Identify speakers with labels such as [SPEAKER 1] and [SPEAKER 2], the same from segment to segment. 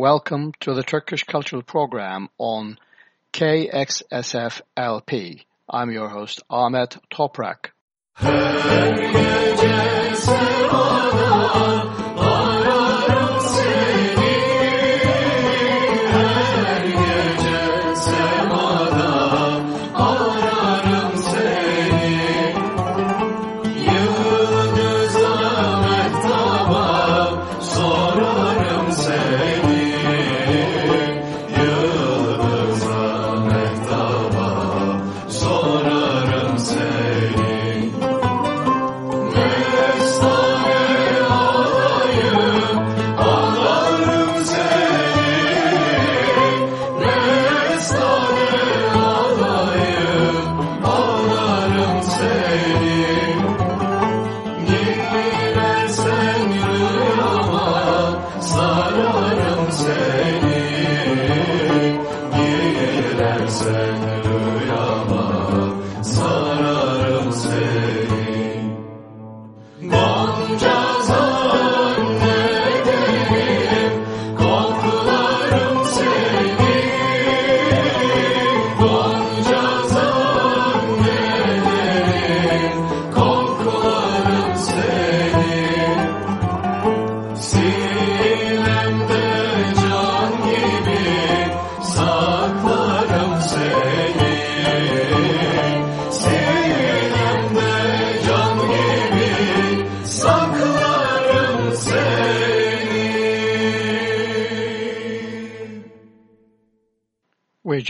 [SPEAKER 1] Welcome to the Turkish Cultural Program on KXSF-LP. I'm your host Ahmet Toprak.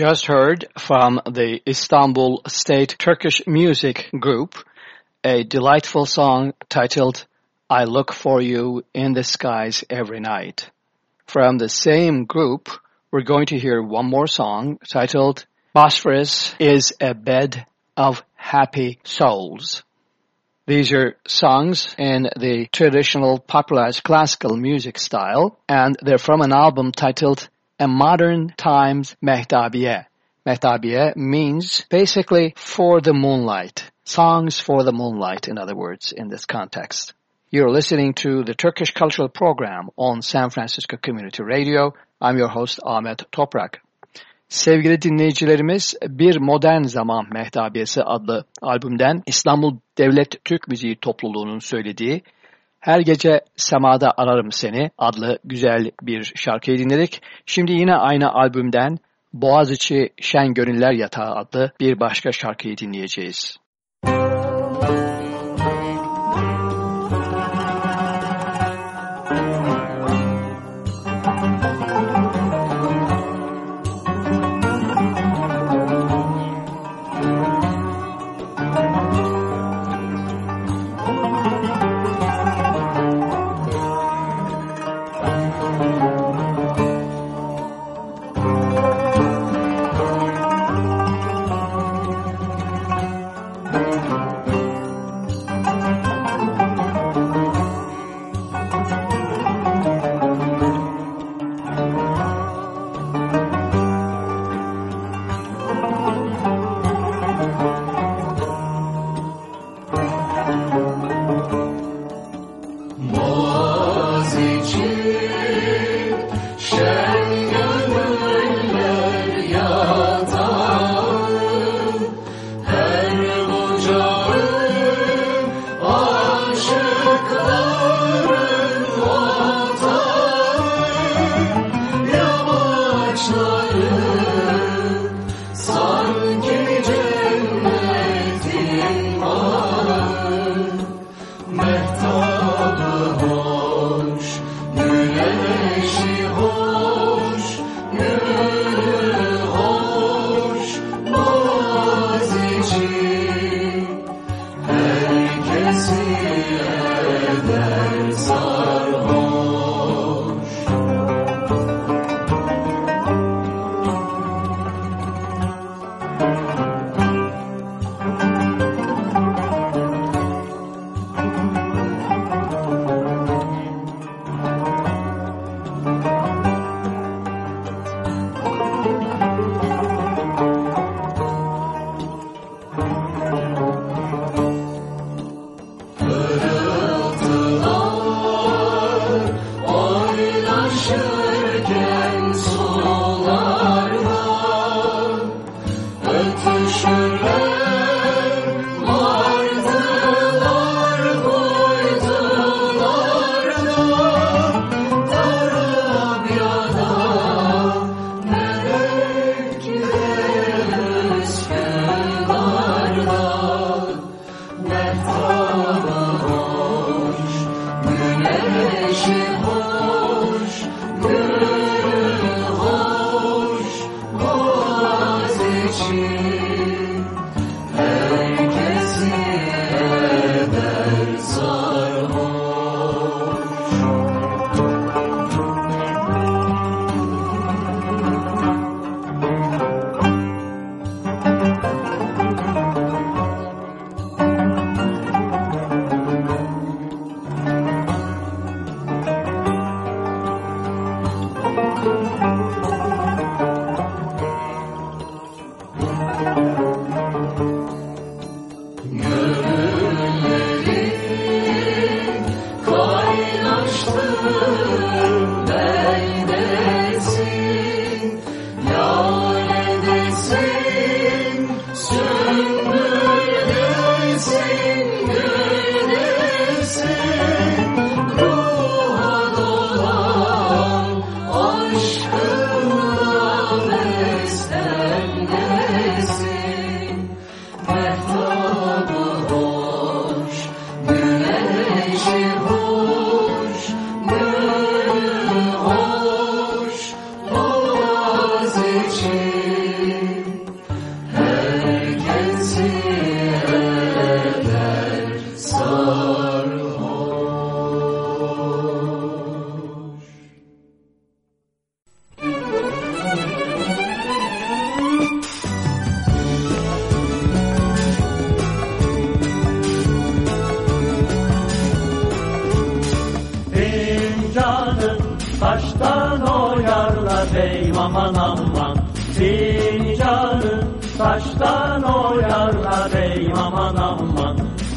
[SPEAKER 1] Just heard from the Istanbul State Turkish Music Group a delightful song titled I Look For You in the Skies Every Night. From the same group, we're going to hear one more song titled Bosphorus is a Bed of Happy Souls. These are songs in the traditional popularized classical music style, and they're from an album titled a modern times mehtabiye. Mehtabiye means basically for the moonlight. Songs for the moonlight, in other words, in this context. You're listening to the Turkish Cultural Program on San Francisco Community Radio. I'm your host Ahmet Toprak. Sevgili dinleyicilerimiz Bir Modern Zaman Mehtabiyesi adlı albümden İstanbul Devlet Türk Müziği Topluluğu'nun söylediği her Gece Semada Ararım Seni adlı güzel bir şarkıyı dinledik. Şimdi yine aynı albümden Boğaziçi Şen Gönüller Yatağı adlı bir başka şarkıyı dinleyeceğiz.
[SPEAKER 2] 我随君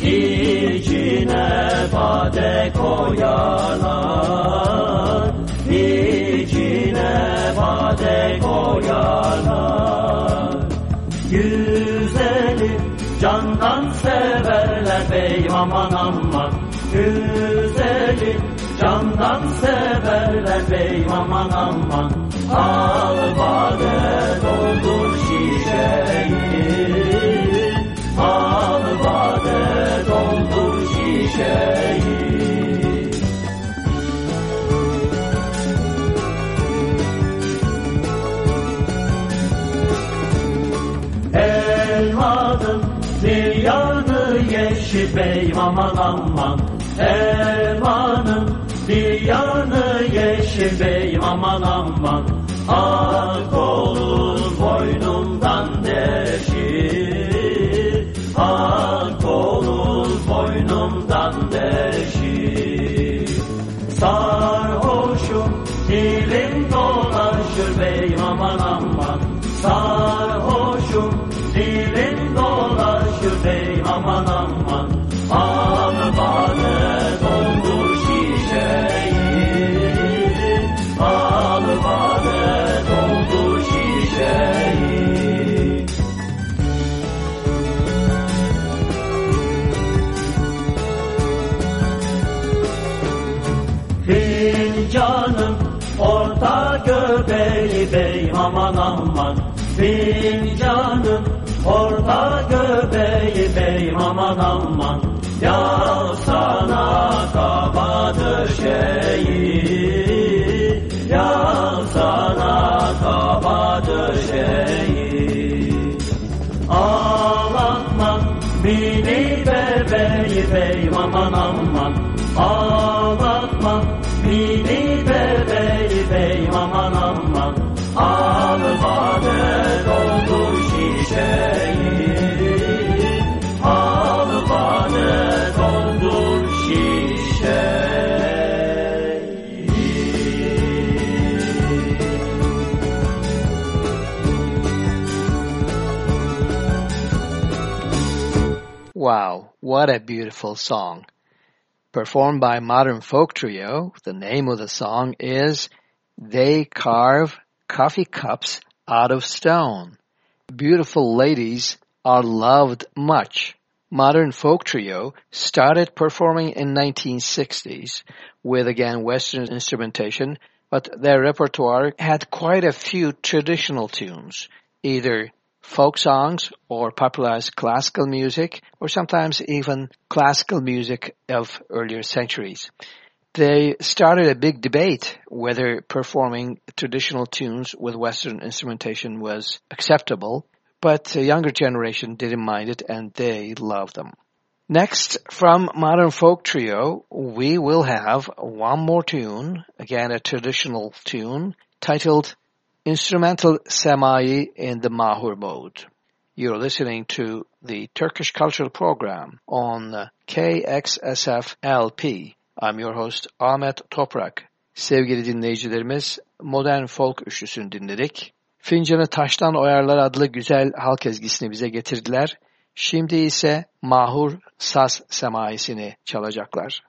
[SPEAKER 2] İçine bade koyarlar İçine bade koyarlar Güzeli candan severler bey aman aman. Güzeli candan severler bey aman aman. Al bade doldur yeşil bey aman aman. Elmanın bir yanı yeşil bey aman aman. Ak olur boynumdan aman Fincanın orta göbeği bey aman aman. Ya sana kabadır şeyi. Ya sana kabadır şeyi. Ağlatma beni bebeği bey aman aman. Ağlatma
[SPEAKER 1] what a beautiful song. Performed by Modern Folk Trio, the name of the song is They Carve Coffee Cups Out of Stone. Beautiful ladies are loved much. Modern Folk Trio started performing in 1960s with again Western instrumentation, but their repertoire had quite a few traditional tunes, either folk songs or popularized classical music or sometimes even classical music of earlier centuries. They started a big debate whether performing traditional tunes with Western instrumentation was acceptable, but the younger generation didn't mind it and they loved them. Next, from Modern Folk Trio, we will have one more tune, again a traditional tune, titled Instrumental Semai in the Mahur mode. You're listening to the Turkish Cultural Program on KXSF LP. I'm your host Ahmet Toprak. Sevgili dinleyicilerimiz, Modern Folk üçlüsünü dinledik. Fincanı Taştan Oyarlar adlı güzel halk ezgisini bize getirdiler. Şimdi ise Mahur Saz Semaisini çalacaklar.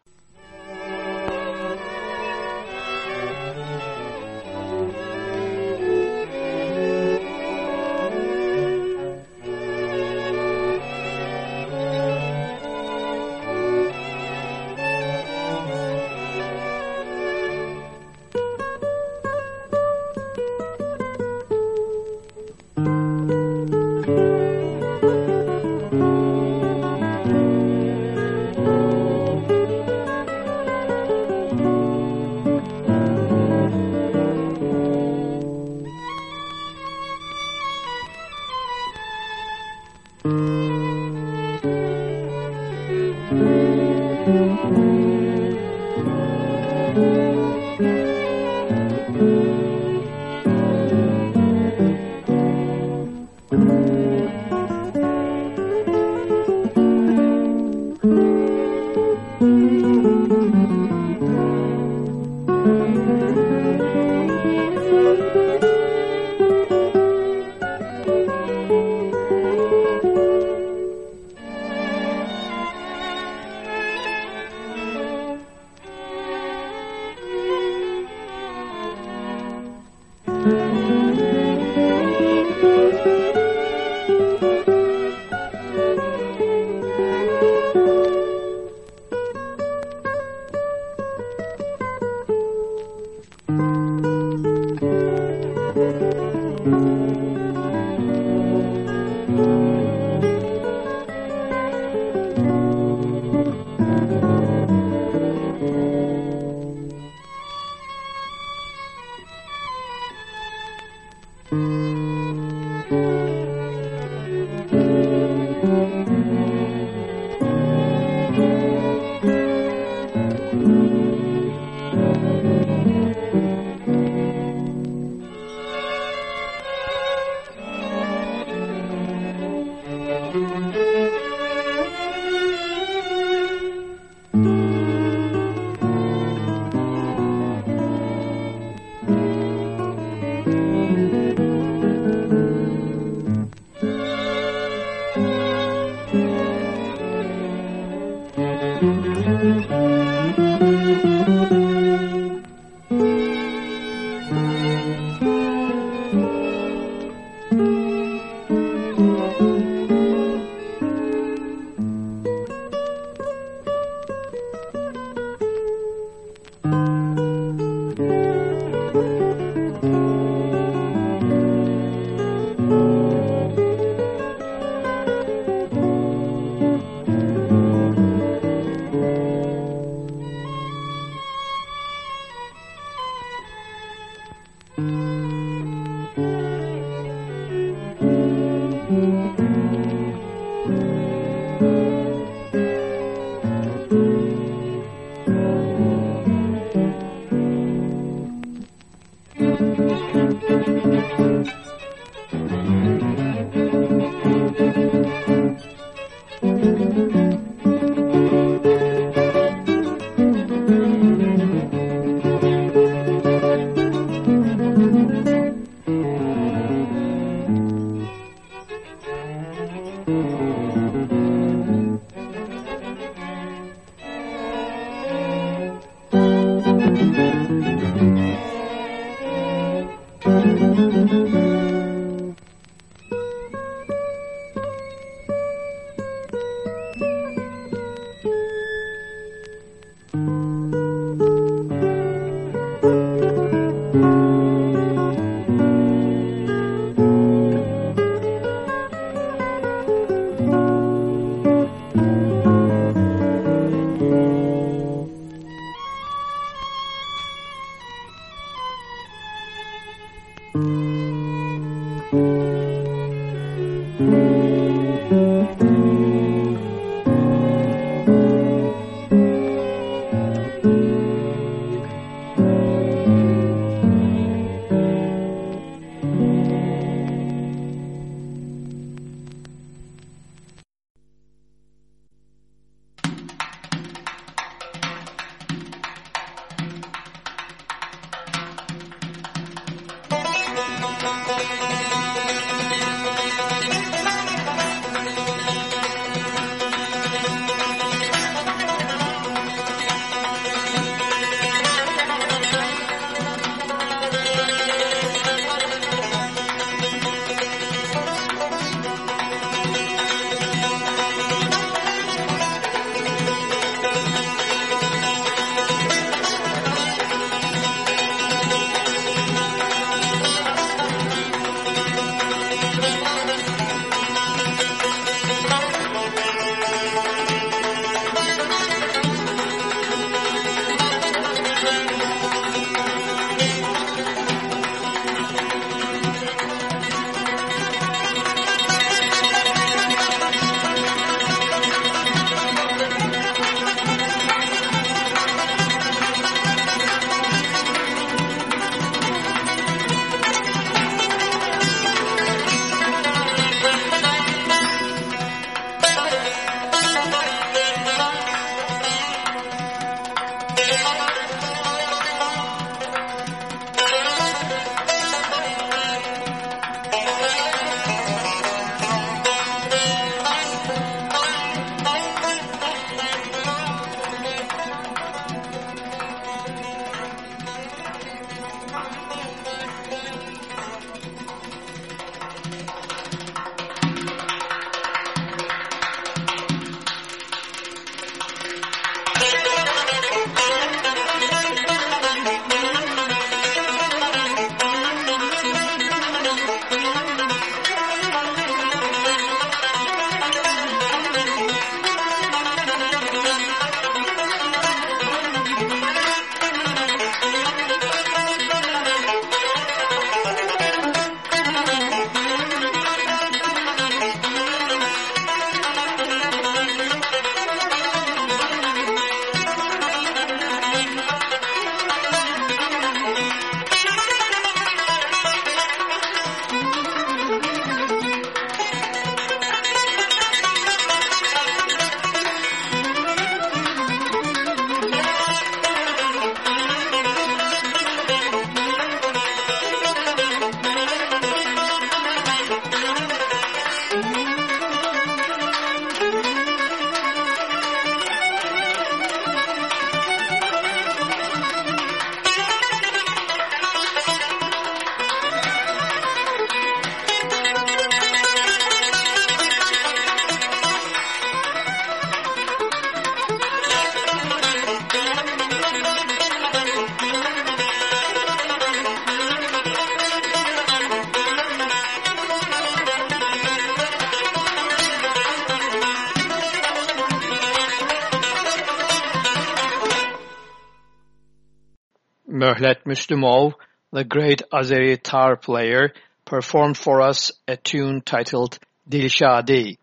[SPEAKER 3] Möhlet Müslümov, the great Azeri tar player, performed for us a tune titled Dilshadi.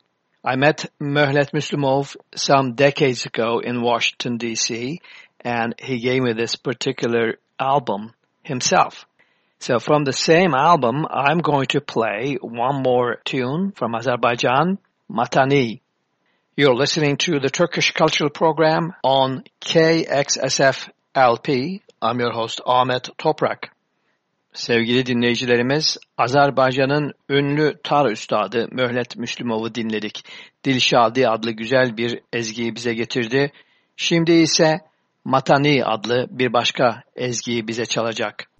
[SPEAKER 3] I met Möhlet Müslümov some decades ago in Washington, D.C., and he gave me this particular album himself. So from the same album, I'm going to play one more tune from Azerbaijan, Matani. You're listening to the Turkish Cultural Program on KXSF LP. I'm your host Ahmet Toprak. Sevgili dinleyicilerimiz, Azerbaycan'ın ünlü tar üstadı Möhlet Müslümov'u dinledik. Dilşadi adlı güzel bir ezgiyi bize getirdi. Şimdi ise Matani adlı bir başka ezgiyi bize çalacak.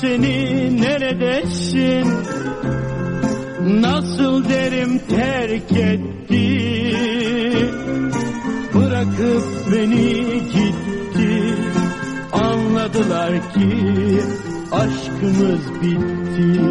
[SPEAKER 4] seni neredesin? Nasıl derim terk etti? Bırakıp beni gitti. Anladılar ki aşkımız bitti.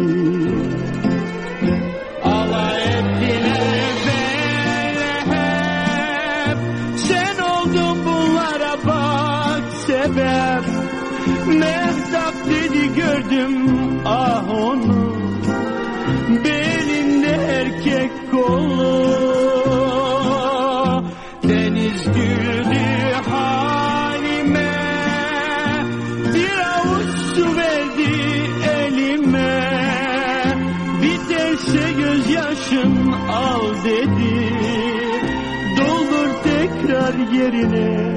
[SPEAKER 4] yerine.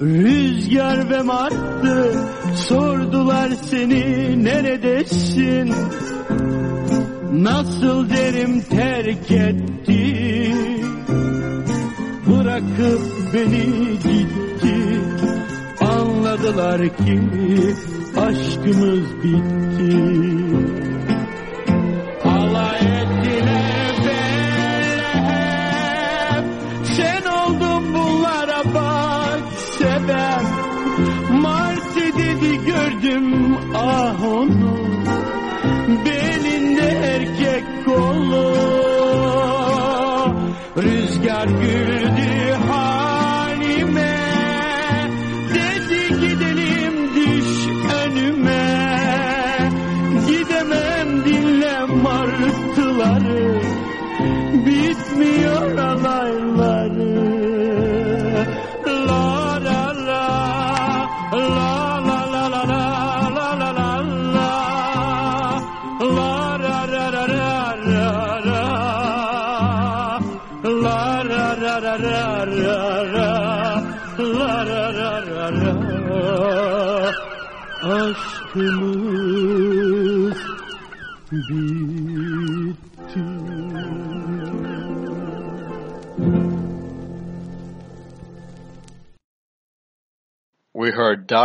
[SPEAKER 4] Rüzgar ve marttı sordular seni neredesin? Nasıl derim terk etti? Bırakıp beni gitti. Anladılar ki aşkımız bitti.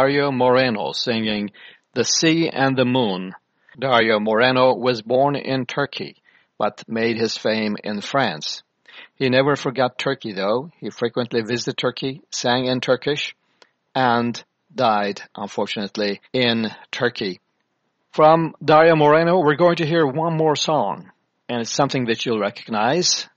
[SPEAKER 1] Dario Moreno singing The Sea and the Moon. Dario Moreno was born in Turkey, but made his fame in France. He never forgot Turkey though. He frequently visited Turkey, sang in Turkish, and died, unfortunately, in Turkey. From Dario Moreno, we're going to hear one more song, and it's something that you'll recognize.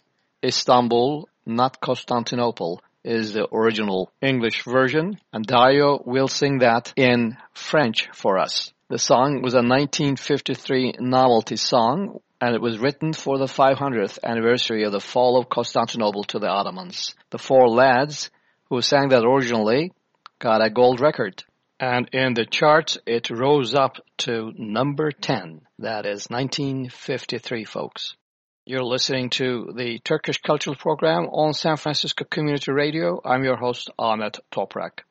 [SPEAKER 1] Istanbul, not Constantinople, is the original English version, and Dario will sing that in French for us. The song was a 1953 novelty song, and it was written for the 500th anniversary of the fall of Constantinople to the Ottomans. The four lads who sang that originally got a gold record. And in the charts, it rose up to number 10. That is 1953, folks. You're listening to the Turkish Cultural Program on San Francisco Community Radio. I'm your host Ahmet Toprak.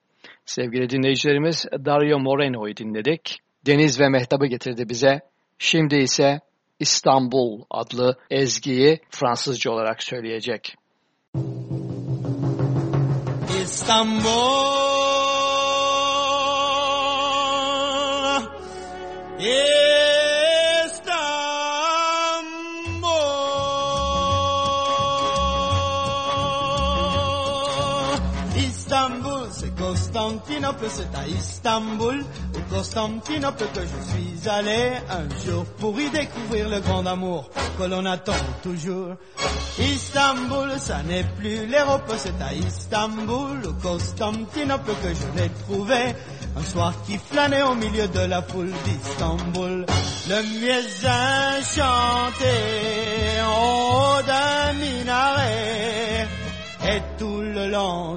[SPEAKER 1] Sevgili dinleyicilerimiz Dario Moreno'yu dinledik. Deniz ve Mehtap'ı getirdi bize. Şimdi ise İstanbul adlı ezgiyi Fransızca olarak söyleyecek.
[SPEAKER 4] İstanbul İstanbul C'est à Istanbul, au Constantinople que je suis allé un jour pour y découvrir le grand amour que l'on attend toujours. Istanbul, ça n'est plus l'Europe, c'est à Istanbul, au Constantinople que je l'ai trouvé. Un soir qui flânait au milieu de la foule d'Istanbul. Le mieux enchanté en haut d'un minaret. Et tout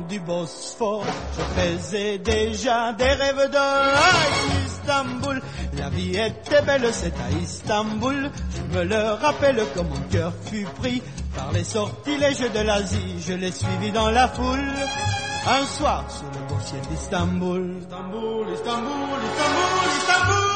[SPEAKER 4] du Bosphore, je faisais déjà des rêves de Istanbul. La vie était belle, c'est à Istanbul. Je me le rappelle comme mon cœur fut pris par les sortilèges de l'Asie. Je l'ai suivi dans la foule. Un soir, sous le beau ciel d'Istanbul. Istanbul, Istanbul, Istanbul, Istanbul.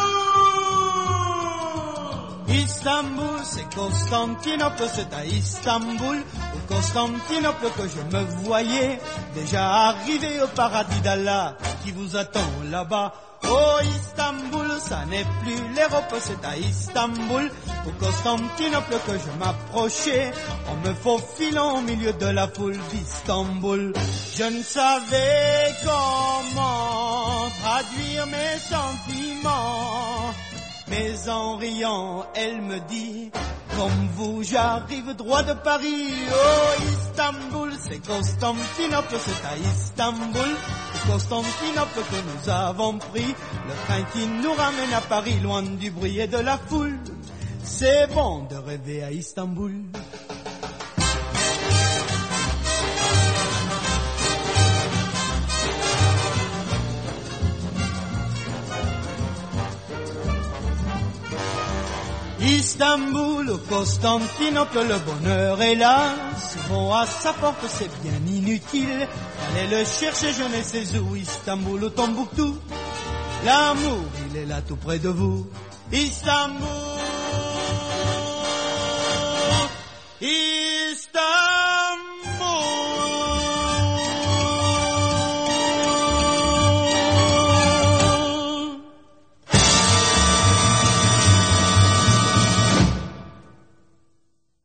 [SPEAKER 4] Istanbul, c'est Constantinople, c'est à Istanbul, au Constantinople que je me voyais déjà arrivé au paradis d'Allah qui vous attend là-bas. Oh Istanbul, ça n'est plus l'Europe, c'est à Istanbul, au Constantinople que je m'approchais, en me faufilant au milieu de la foule d'Istanbul. Je ne savais comment traduire mes sentiments. Mais en riant, elle me dit, comme vous, j'arrive droit de Paris. Oh, Istanbul, c'est Constantinople, c'est à Istanbul, Constantinople que nous avons pris, le train qui nous ramène à Paris, loin du bruit et de la foule. C'est bon de rêver à Istanbul. Istanbul, Constantinople, le bonheur est là. Souvent à sa porte, c'est bien inutile. Allez le chercher, je ne sais où. Istanbul, au Tombouctou. L'amour, il est là tout près de vous. Istanbul. Istanbul.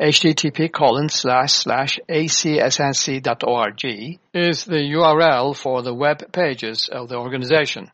[SPEAKER 1] Http colon slash slash acsnc.org is the URL for the web pages of the organization.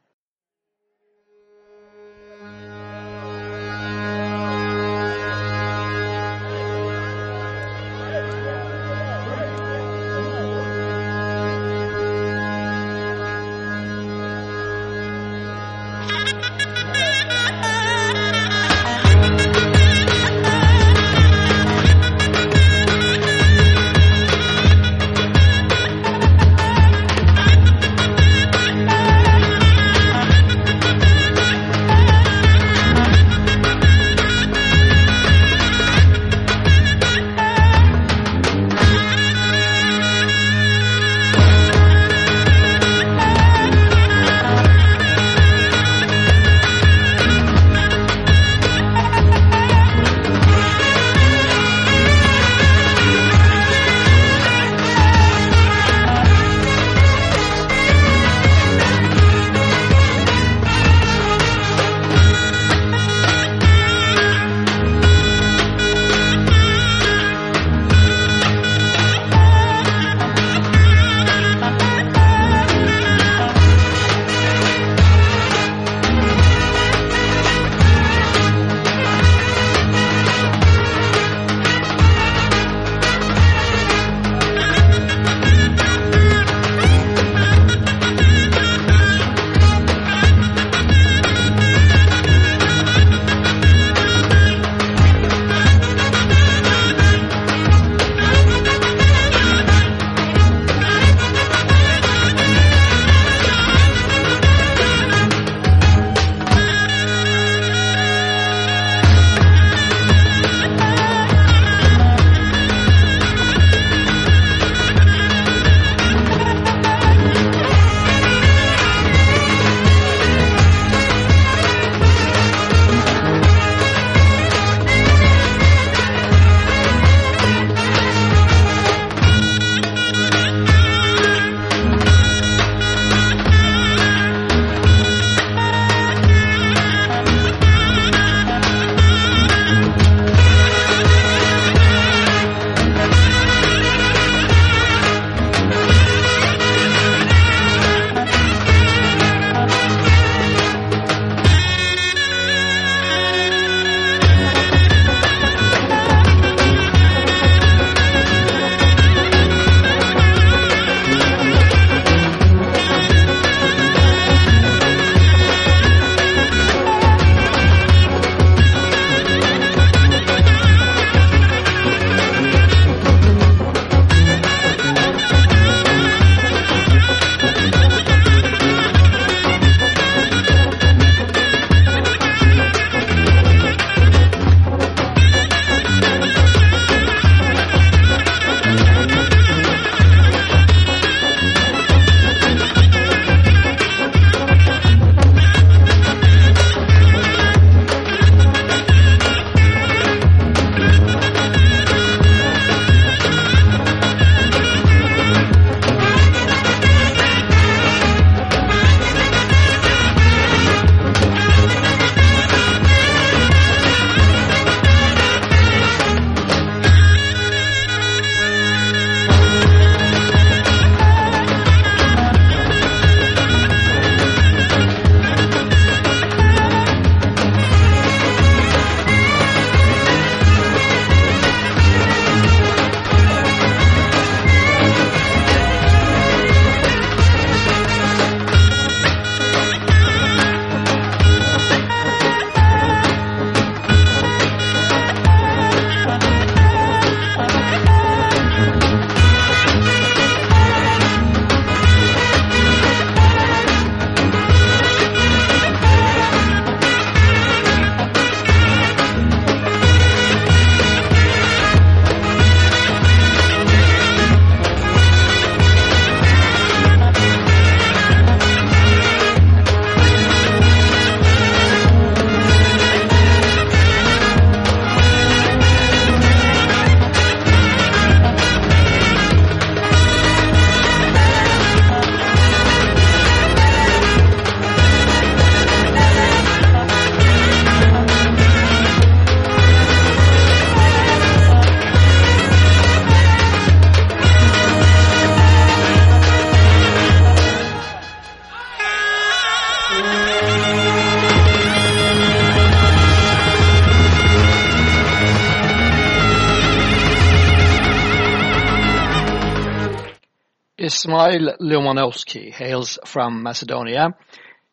[SPEAKER 1] Ismail Lumanovski hails from Macedonia.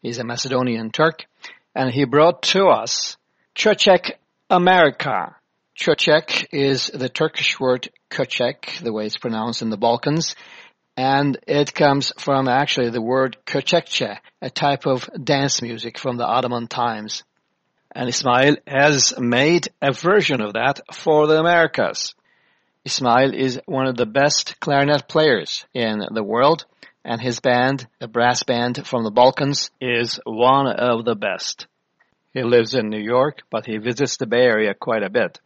[SPEAKER 1] He's a Macedonian Turk, and he brought to us Köçek America. Köçek is the Turkish word köçek, the way it's pronounced in the Balkans, and it comes from actually the word köçekçe, a type of dance music from the Ottoman times. And Ismail has made a version of that for the Americas. Ismail is one of the best clarinet players in the world, and his band, a brass band from the Balkans, is one of the best. He lives in New York, but he visits the Bay Area quite a bit.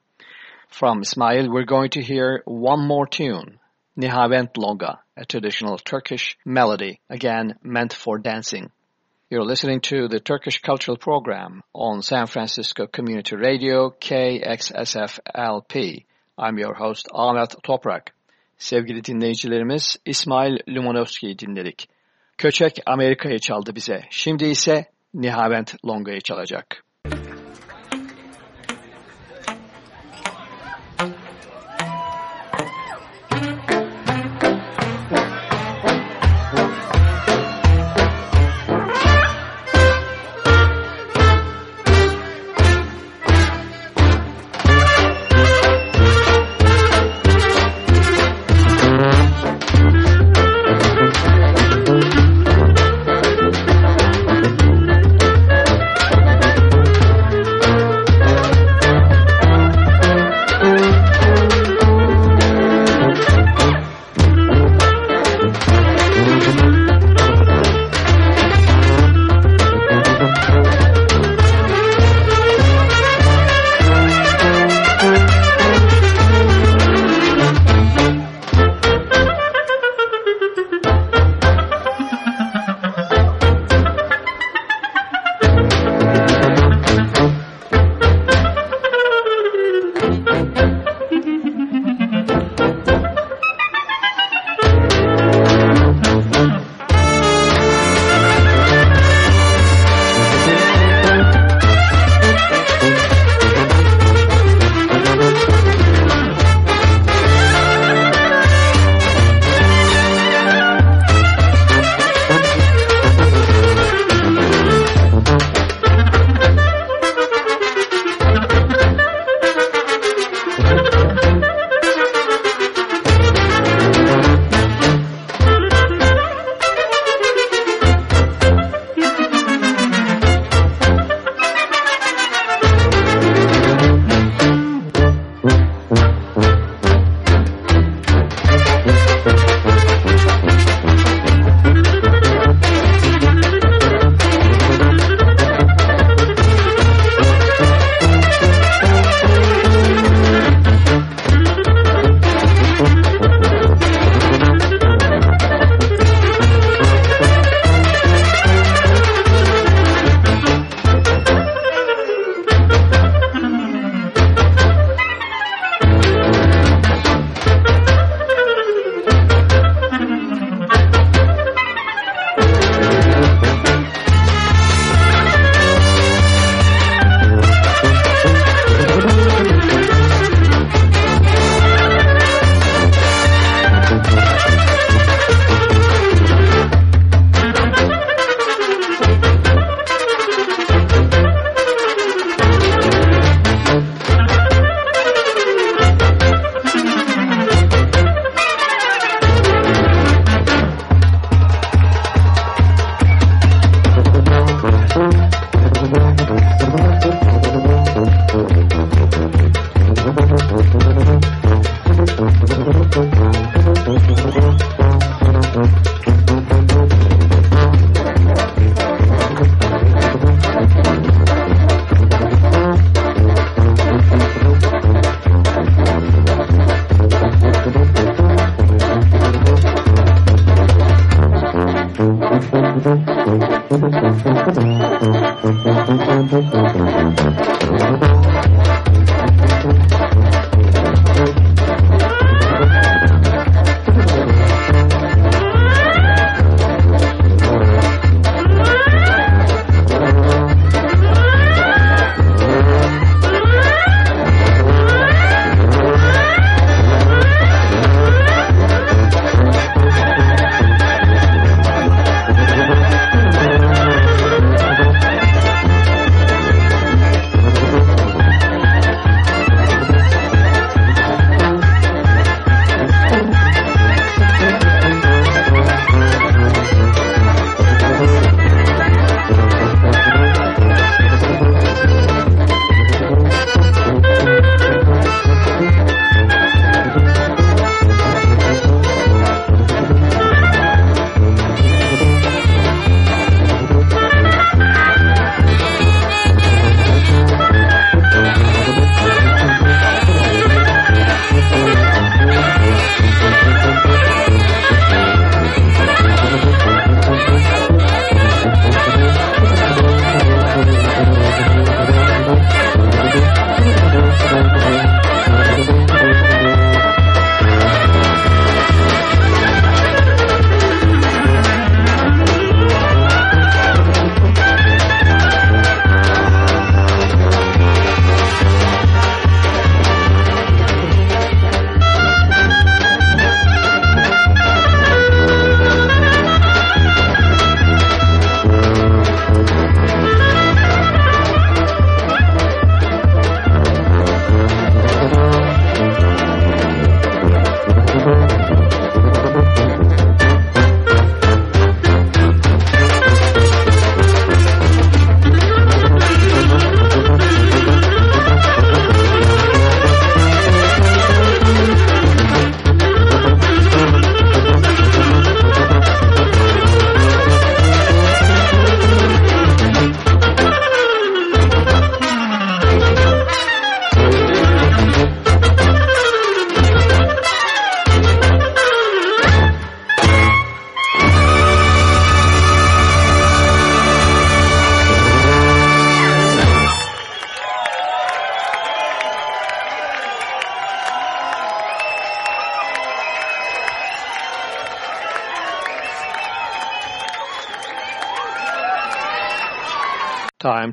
[SPEAKER 1] From Ismail, we're going to hear one more tune, Nihavent Longa, a traditional Turkish melody, again meant for dancing. You're listening to the Turkish Cultural Program on San Francisco Community Radio, KXSFLP. I'm your host Ahmet Toprak. Sevgili dinleyicilerimiz İsmail Lumanovski'yi dinledik. Köçek Amerika'yı çaldı bize. Şimdi ise Nihavent Longa'yı çalacak.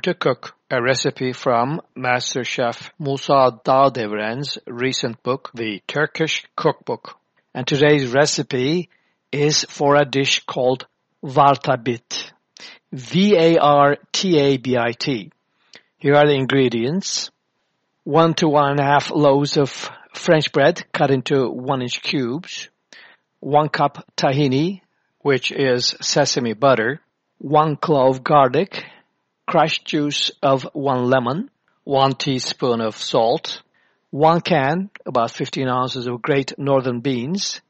[SPEAKER 5] To cook. A recipe from Master Chef Musa Dağdeviren's recent book, The Turkish Cookbook. And today's recipe is for a dish called Vartabit. V-A-R-T-A-B-I-T. Here are the ingredients. One to one and a half loaves of French bread cut into one inch cubes. One cup tahini, which is sesame butter. One clove garlic, crushed juice of one lemon, one teaspoon of salt, one can, about 15 ounces of great northern beans,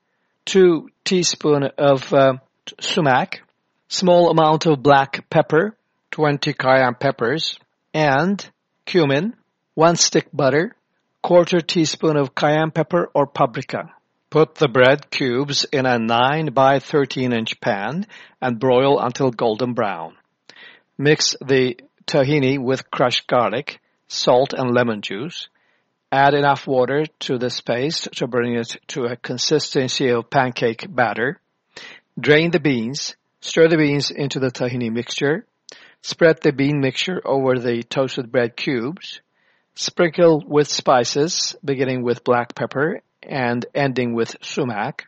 [SPEAKER 5] two teaspoon of uh, sumac, small amount of black pepper, 20 cayenne peppers, and cumin, one stick butter, quarter teaspoon of cayenne pepper or paprika. Put the bread cubes in a 9 by 13 inch pan and broil until golden brown. Mix the tahini with crushed garlic, salt and lemon juice. Add enough water to this paste to bring it to a consistency of pancake batter. Drain the beans. Stir the beans into the tahini mixture. Spread the bean mixture over the toasted bread cubes. Sprinkle with spices, beginning with black pepper and ending with sumac.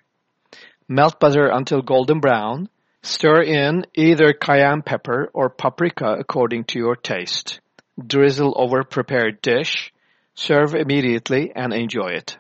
[SPEAKER 5] Melt butter until golden brown. Stir in either cayenne pepper or paprika according to your taste. Drizzle over prepared dish. Serve immediately and enjoy it.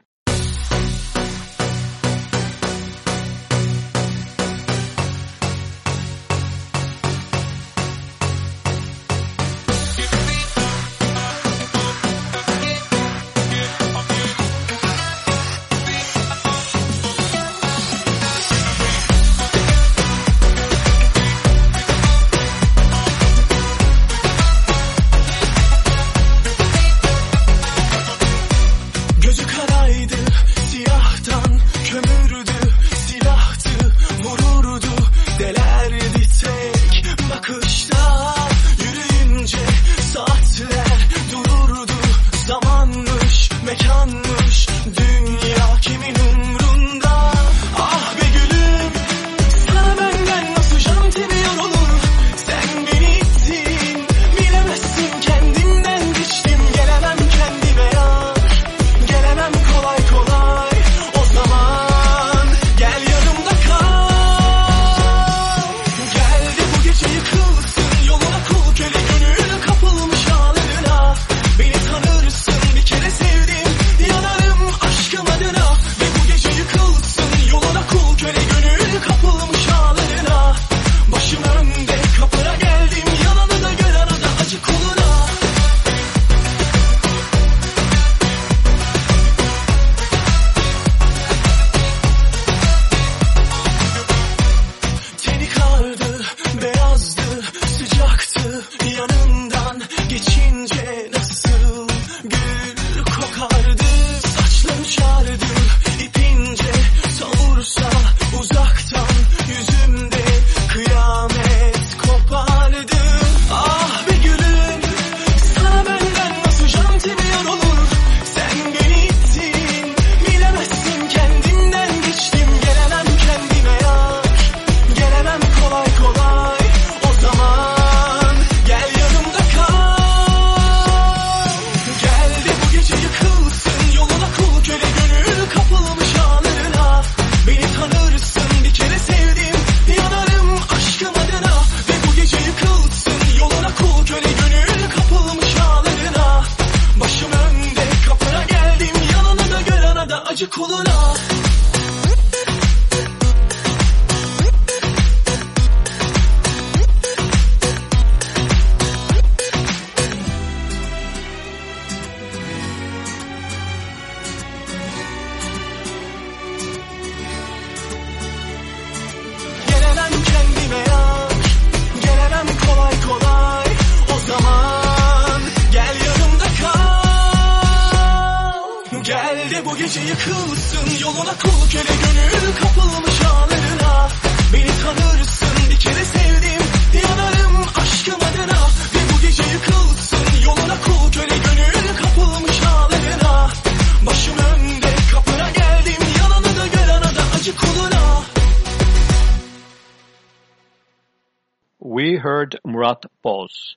[SPEAKER 1] heard Murat Boz.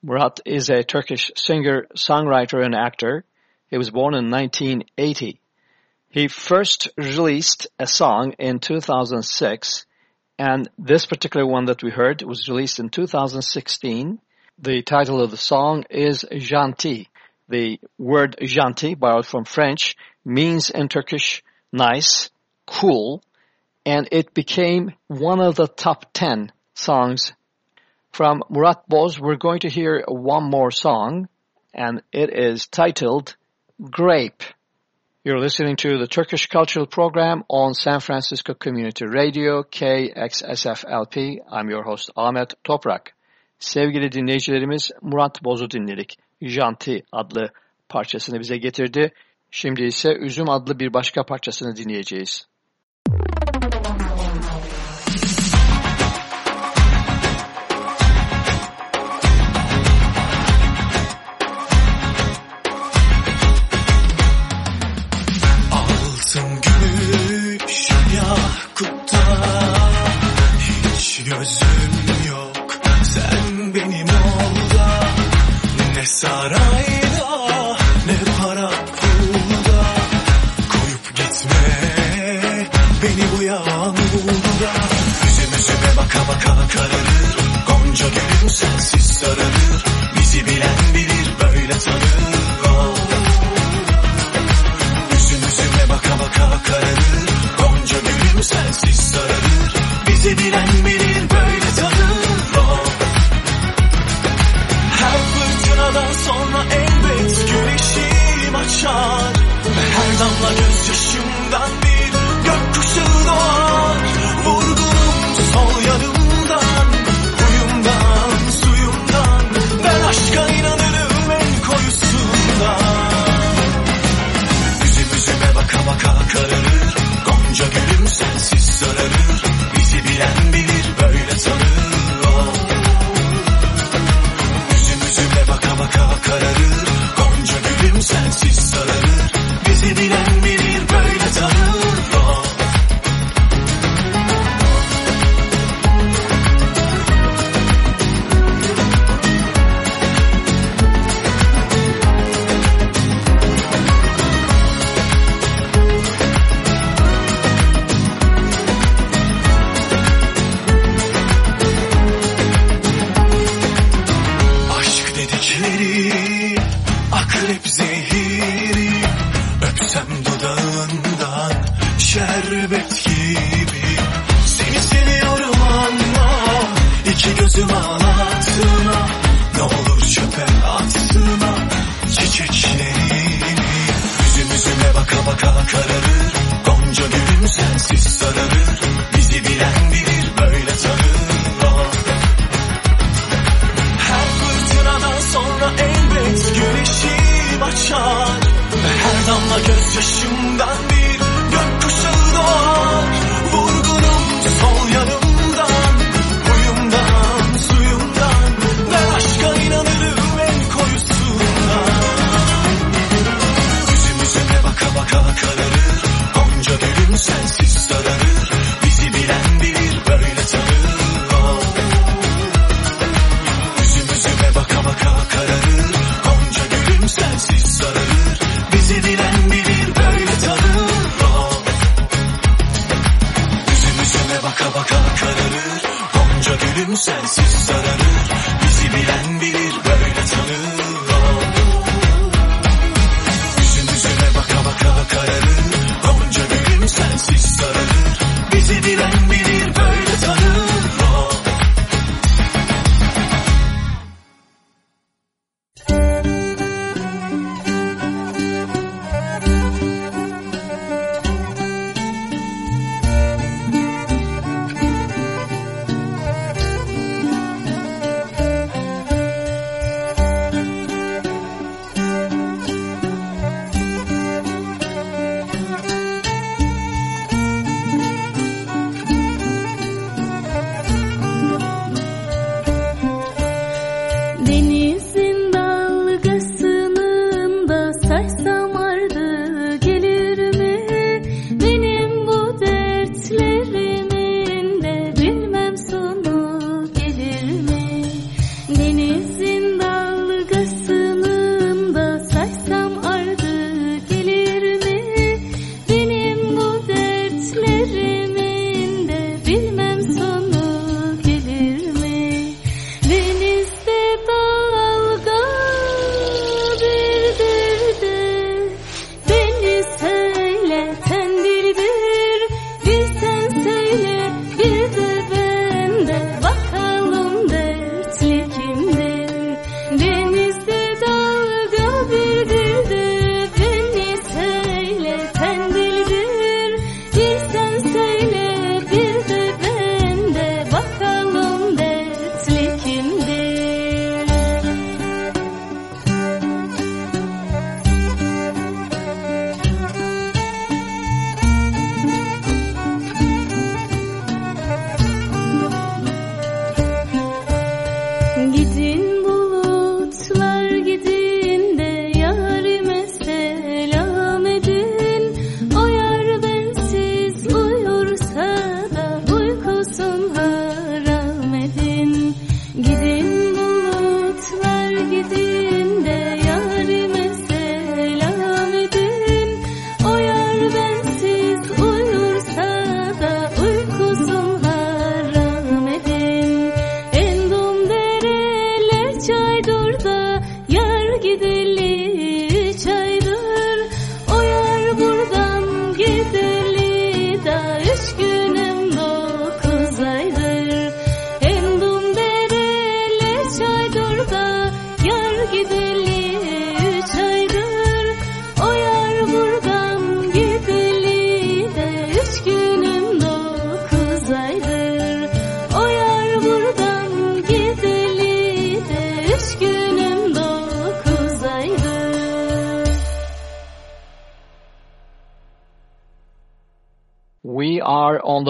[SPEAKER 1] Murat is a Turkish singer, songwriter, and actor. He was born in 1980. He first released a song in 2006, and this particular one that we heard was released in 2016. The title of the song is Janti. The word gentil, borrowed from French, means in Turkish nice, cool, and it became one of the top 10 songs from Murat Boz, we're going to hear one more song, and it is titled Grape. You're listening to the Turkish Cultural Program on San Francisco Community Radio, KXSFLP. I'm your host Ahmet Toprak. Sevgili dinleyicilerimiz Murat Boz'u dinledik. Janti adlı parçasını bize getirdi. Şimdi ise Üzüm adlı bir başka parçasını dinleyeceğiz.
[SPEAKER 5] Gözüm yok sen benim ol da Ne sarayda ne para Koyup gitme beni bu yağmurda Üzüm üzüme baka baka kararır. Gonca gülüm sensiz sararır. Bizi bilen bilir böyle tanır. Oh. Üzüm üzüme baka baka kararır. Gonca gülüm sensiz sararır. Bizi bilen bilir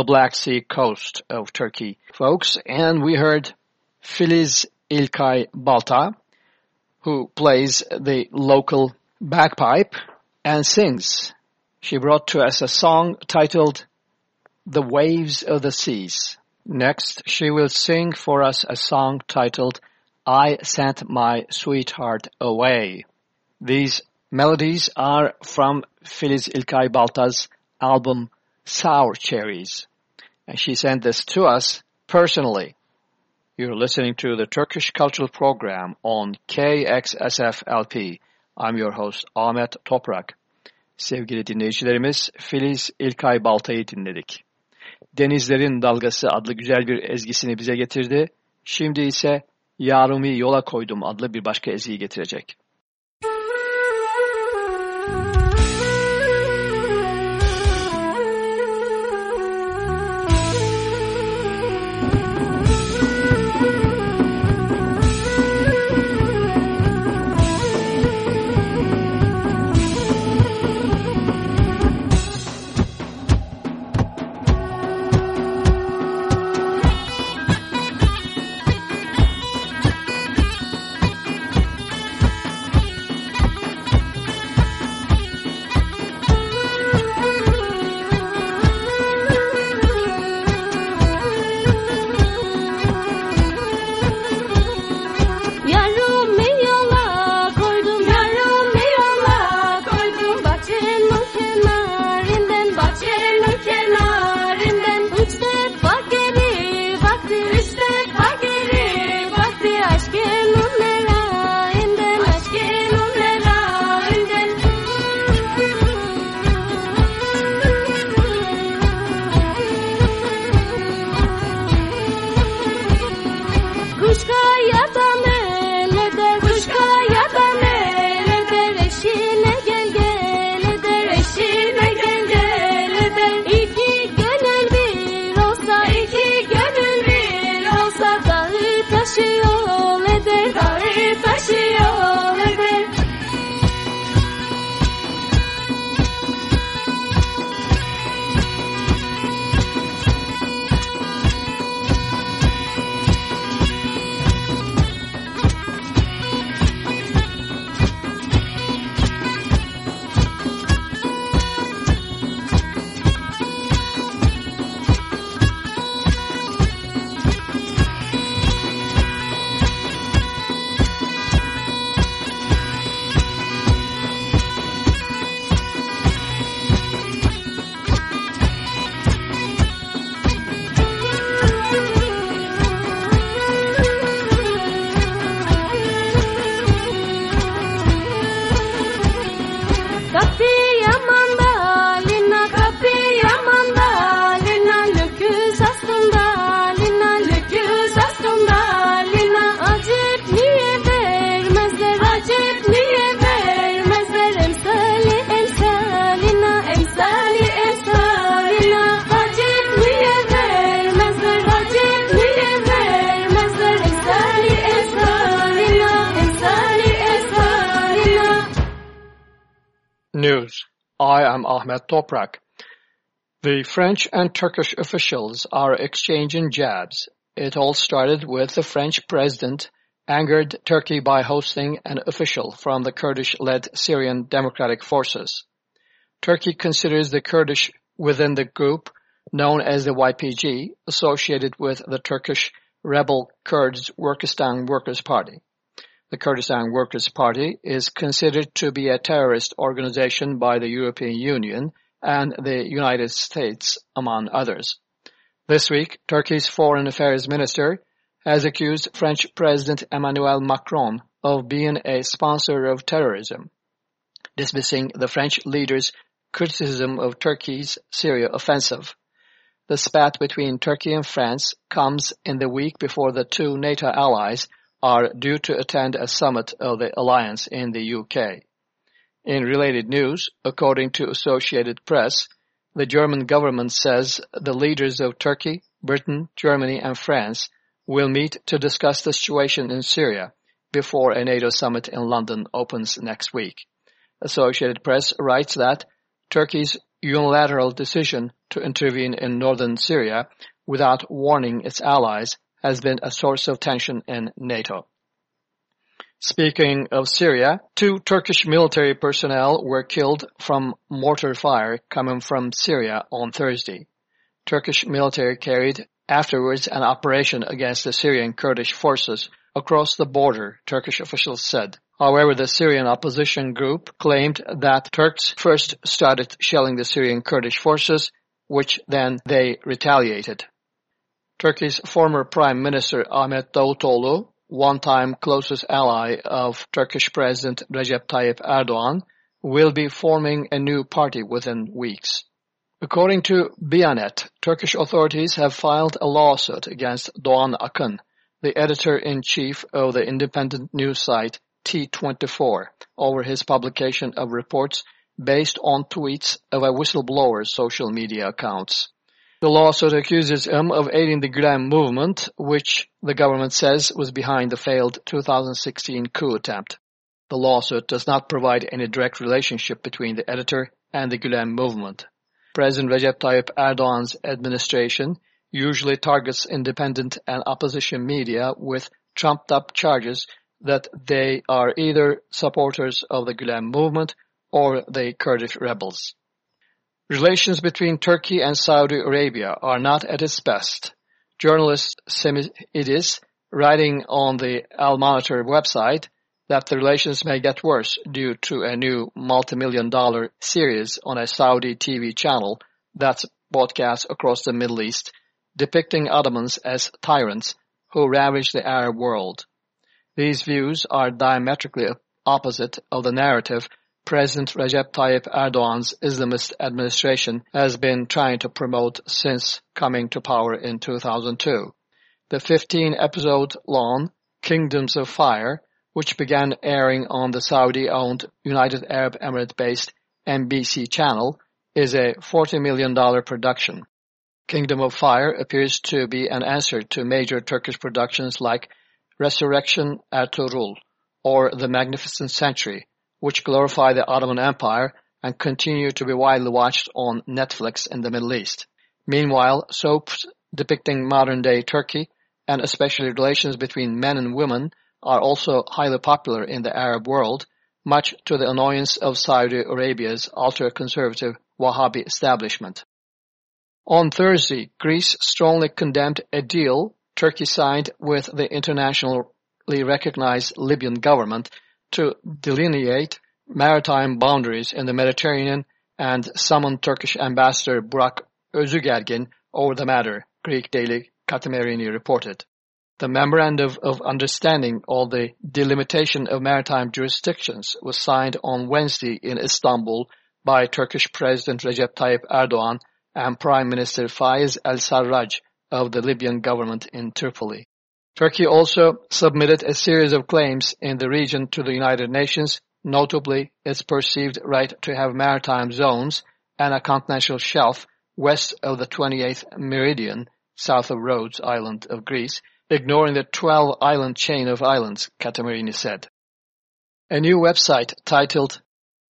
[SPEAKER 1] the Black Sea coast of Turkey, folks, and we heard Filiz İlkay Balta, who plays the local bagpipe and sings. She brought to us a song titled The Waves of the Seas. Next, she will sing for us a song titled I Sent My Sweetheart Away. These melodies are from Filiz İlkay Balta's album sour cherries. And she sent this to us personally. You're listening to the Turkish Cultural Program on KXSFLP. I'm your host Ahmet Toprak. Sevgili dinleyicilerimiz Filiz İlkay Balta'yı dinledik. Denizlerin Dalgası adlı güzel bir ezgisini bize getirdi. Şimdi ise Yarımı Yola Koydum adlı bir başka ezgiyi getirecek. Toprak. The French and Turkish officials are exchanging jabs. It all started with the French president angered Turkey by hosting an official from the Kurdish-led Syrian Democratic Forces. Turkey considers the Kurdish within the group known as the YPG associated with the Turkish rebel Kurds Kurdistan Workers' Party. The Kurdistan Workers' Party is considered to be a terrorist organization by the European Union and the United States, among others. This week, Turkey's Foreign Affairs Minister has accused French President Emmanuel Macron of being a sponsor of terrorism, dismissing the French leader's criticism of Turkey's Syria offensive. The spat between Turkey and France comes in the week before the two NATO allies are due to attend a summit of the alliance in the UK. In related news, according to Associated Press, the German government says the leaders of Turkey, Britain, Germany and France will meet to discuss the situation in Syria before a NATO summit in London opens next week. Associated Press writes that Turkey's unilateral decision to intervene in northern Syria without warning its allies has been a source of tension in NATO. Speaking of Syria, two Turkish military personnel were killed from mortar fire coming from Syria on Thursday. Turkish military carried afterwards an operation against the Syrian Kurdish forces across the border, Turkish officials said. However, the Syrian opposition group claimed that Turks first started shelling the Syrian Kurdish forces, which then they retaliated. Turkey's former Prime Minister Ahmet Davutoğlu, one-time closest ally of Turkish President Recep Tayyip Erdogan, will be forming a new party within weeks. According to Bianet, Turkish authorities have filed a lawsuit against Doğan Akın, the editor-in-chief of the independent news site T24, over his publication of reports based on tweets of a whistleblower's social media accounts. The lawsuit accuses him of aiding the Gulen movement, which the government says was behind the failed 2016 coup attempt. The lawsuit does not provide any direct relationship between the editor and the Gulen movement. President Recep Tayyip Erdogan's administration usually targets independent and opposition media with trumped-up charges that they are either supporters of the Gulen movement or the Kurdish rebels. Relations between Turkey and Saudi Arabia are not at its best. Journalist Semih İdiz, writing on the Al Monitor website, that the relations may get worse due to a new multi-million dollar series on a Saudi TV channel that's broadcast across the Middle East, depicting Ottomans as tyrants who ravaged the Arab world. These views are diametrically opposite of the narrative President Recep Tayyip Erdogan's Islamist administration has been trying to promote since coming to power in 2002. The 15-episode-long Kingdoms of Fire, which began airing on the Saudi-owned United Arab Emirates-based MBC channel, is a $40 million production. Kingdom of Fire appears to be an answer to major Turkish productions like Resurrection Ertuğrul or The Magnificent Century, which glorify the Ottoman Empire and continue to be widely watched on Netflix in the Middle East. Meanwhile, soaps depicting modern-day Turkey and especially relations between men and women are also highly popular in the Arab world, much to the annoyance of Saudi Arabia's ultra-conservative Wahhabi establishment. On Thursday, Greece strongly condemned a deal Turkey signed with the internationally recognized Libyan government to delineate maritime boundaries in the Mediterranean and summoned Turkish ambassador Burak Özügergin over the matter, Greek daily Kathimerini reported. The Memorandum of Understanding on the delimitation of maritime jurisdictions was signed on Wednesday in Istanbul by Turkish President Recep Tayyip Erdogan and Prime Minister Faiz al-Sarraj of the Libyan government in Tripoli. Turkey also submitted a series of claims in the region to the United Nations, notably its perceived right to have maritime zones and a continental shelf west of the 28th meridian, south of Rhodes Island of Greece, ignoring the 12-island chain of islands, Kathimerini said. A new website titled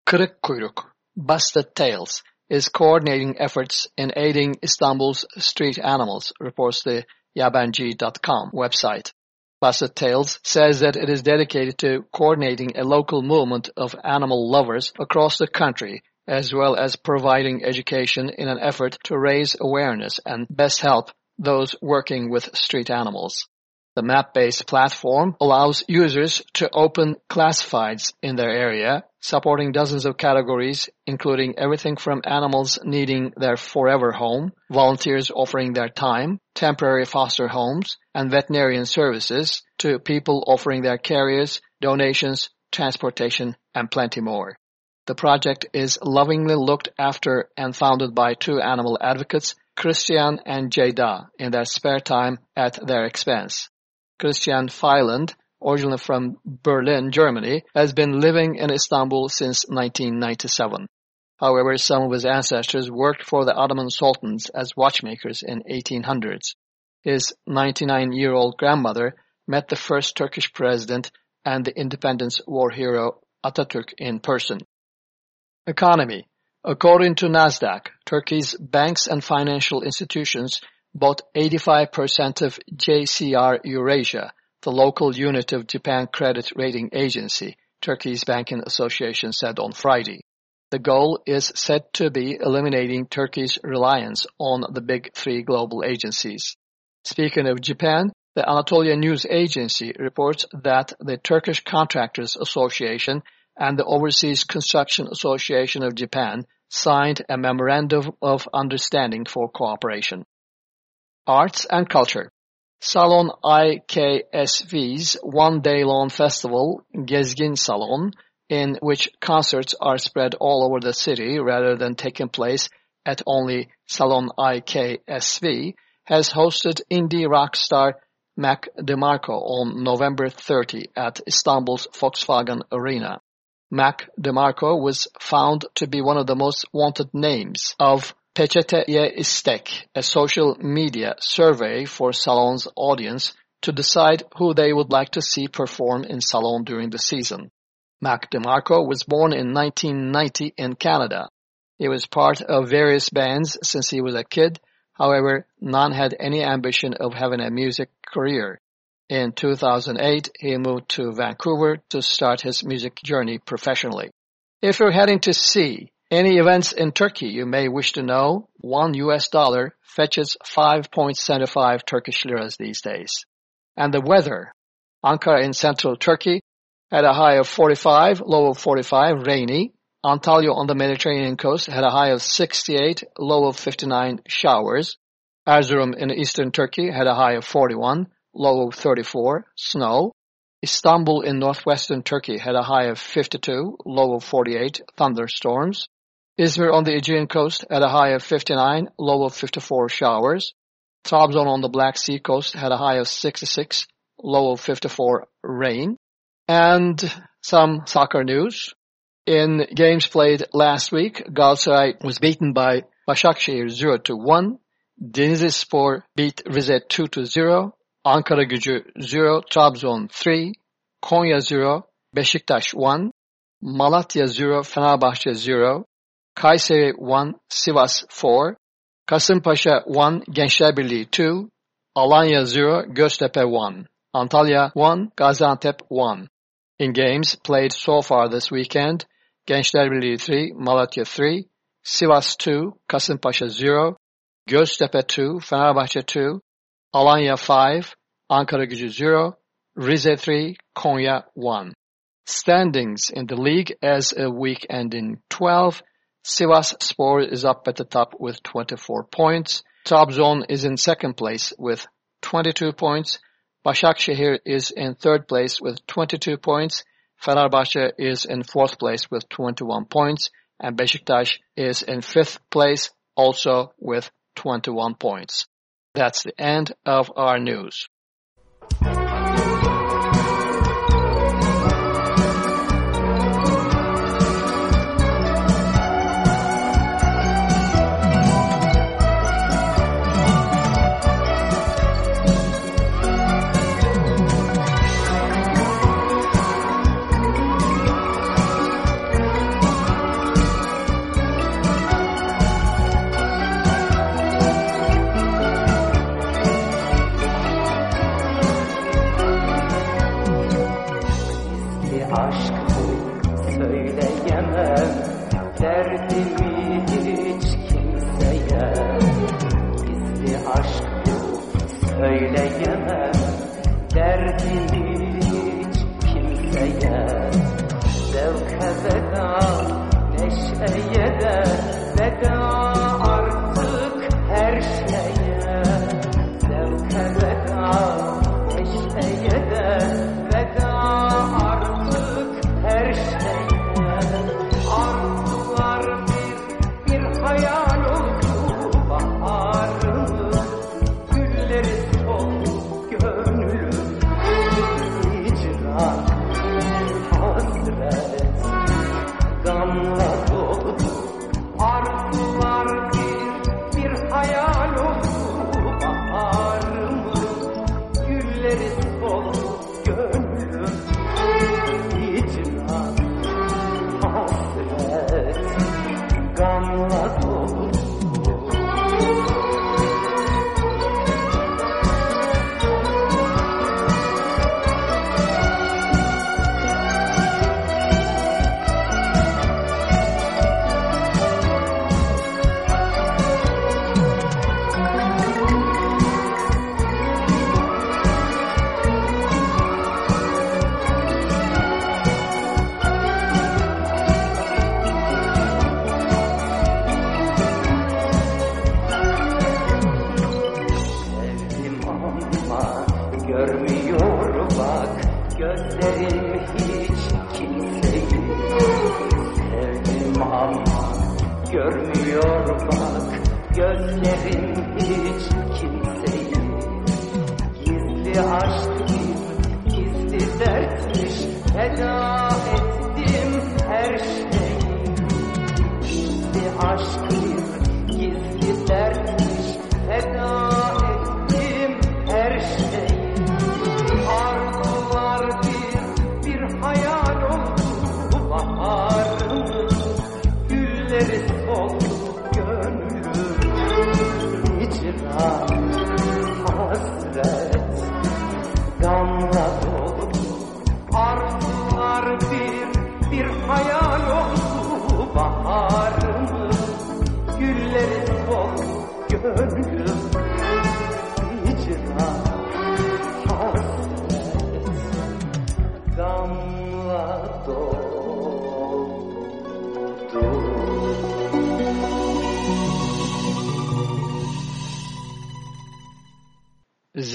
[SPEAKER 1] Kırık Kuyruk, Busted Tails, is coordinating efforts in aiding Istanbul's street animals, reports the Yabangee.com website. Busted Tails says that it is dedicated to coordinating a local movement of animal lovers across the country as well as providing education in an effort to raise awareness and best help those working with street animals. The map-based platform allows users to open classifieds in their area, supporting dozens of categories, including everything from animals needing their forever home, volunteers offering their time, temporary foster homes, and veterinarian services, to people offering their carriers, donations, transportation, and plenty more. The project is lovingly looked after and founded by two animal advocates, Christian and Jada, in their spare time at their expense. Christian Feiland, originally from Berlin, Germany, has been living in Istanbul since 1997. However, some of his ancestors worked for the Ottoman sultans as watchmakers in 1800s. His 99-year-old grandmother met the first Turkish president and the independence war hero Atatürk in person. Economy According to Nasdaq, Turkey's banks and financial institutions bought 85% of JCR Eurasia, the local unit of Japan Credit Rating Agency, Turkey's Banking Association said on Friday. The goal is said to be eliminating Turkey's reliance on the big three global agencies. Speaking of Japan, the Anatolia News Agency reports that the Turkish Contractors Association and the Overseas Construction Association of Japan signed a memorandum of understanding for cooperation. Arts and Culture Salon IKSV's one-day-long festival, Gezgin Salon, in which concerts are spread all over the city rather than taking place at only Salon IKSV, has hosted indie rock star Mac DeMarco on November 30 at Istanbul's Volkswagen Arena. Mac DeMarco was found to be one of the most wanted names of Peçeteye İstek, a social media survey for Salon's audience to decide who they would like to see perform in Salon during the season. Mac DeMarco was born in 1990 in Canada. He was part of various bands since he was a kid, however, none had any ambition of having a music career. In 2008, he moved to Vancouver to start his music journey professionally. If you're heading to see any events in Turkey you may wish to know, one US dollar fetches 5.75 Turkish liras these days. And the weather. Ankara in central Turkey had a high of 45, low of 45, rainy. Antalya on the Mediterranean coast had a high of 68, low of 59, showers. Erzurum in eastern Turkey had a high of 41, low of 34, snow. Istanbul in northwestern Turkey had a high of 52, low of 48, thunderstorms. Izmir on the Aegean coast had a high of 59, low of 54 showers. Trabzon on the Black Sea coast had a high of 66, low of 54 rain. And some soccer news. In games played last week, Galatasaray was beaten by Başakşehir 0-1. Denizlispor beat Rize 2-0. Ankara Gücü 0, Trabzon 3, Konya 0, Beşiktaş 1, Malatya 0, Fenerbahçe 0, Kayseri 1, Sivas 4, Kasımpaşa 1, Gençlerbirliği 2, Alanya 0, Göztepe 1, Antalya 1, Gaziantep 1. In games played so far this weekend, Gençlerbirliği 3, Malatya 3, Sivas 2, Kasımpaşa 0, Göztepe 2, Fenerbahçe 2, Alanya 5, Ankara Gücü 0, Rize 3, Konya 1. Standings in the league as a week ending 12, Sivas Spor is up at the top with 24 points. Trabzon is in second place with 22 points. Başakşehir is in third place with 22 points. Fenerbahçe is in fourth place with 21 points. And Beşiktaş is in fifth place also with 21 points. That's the end of our news.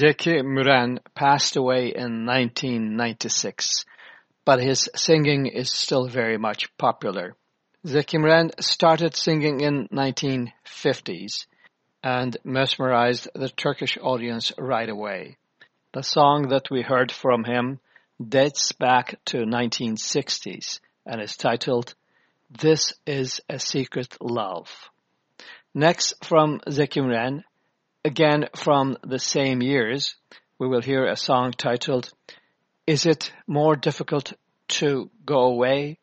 [SPEAKER 1] Zeki Müren passed away in 1996, but his singing is still very much popular. Zeki Müren started singing in 1950s and mesmerized the Turkish audience right away. The song that we heard from him dates back to 1960s and is titled This is a Secret Love. Next from Zeki Müren, again from the same years, we will hear a song titled Is It More Difficult to Go Away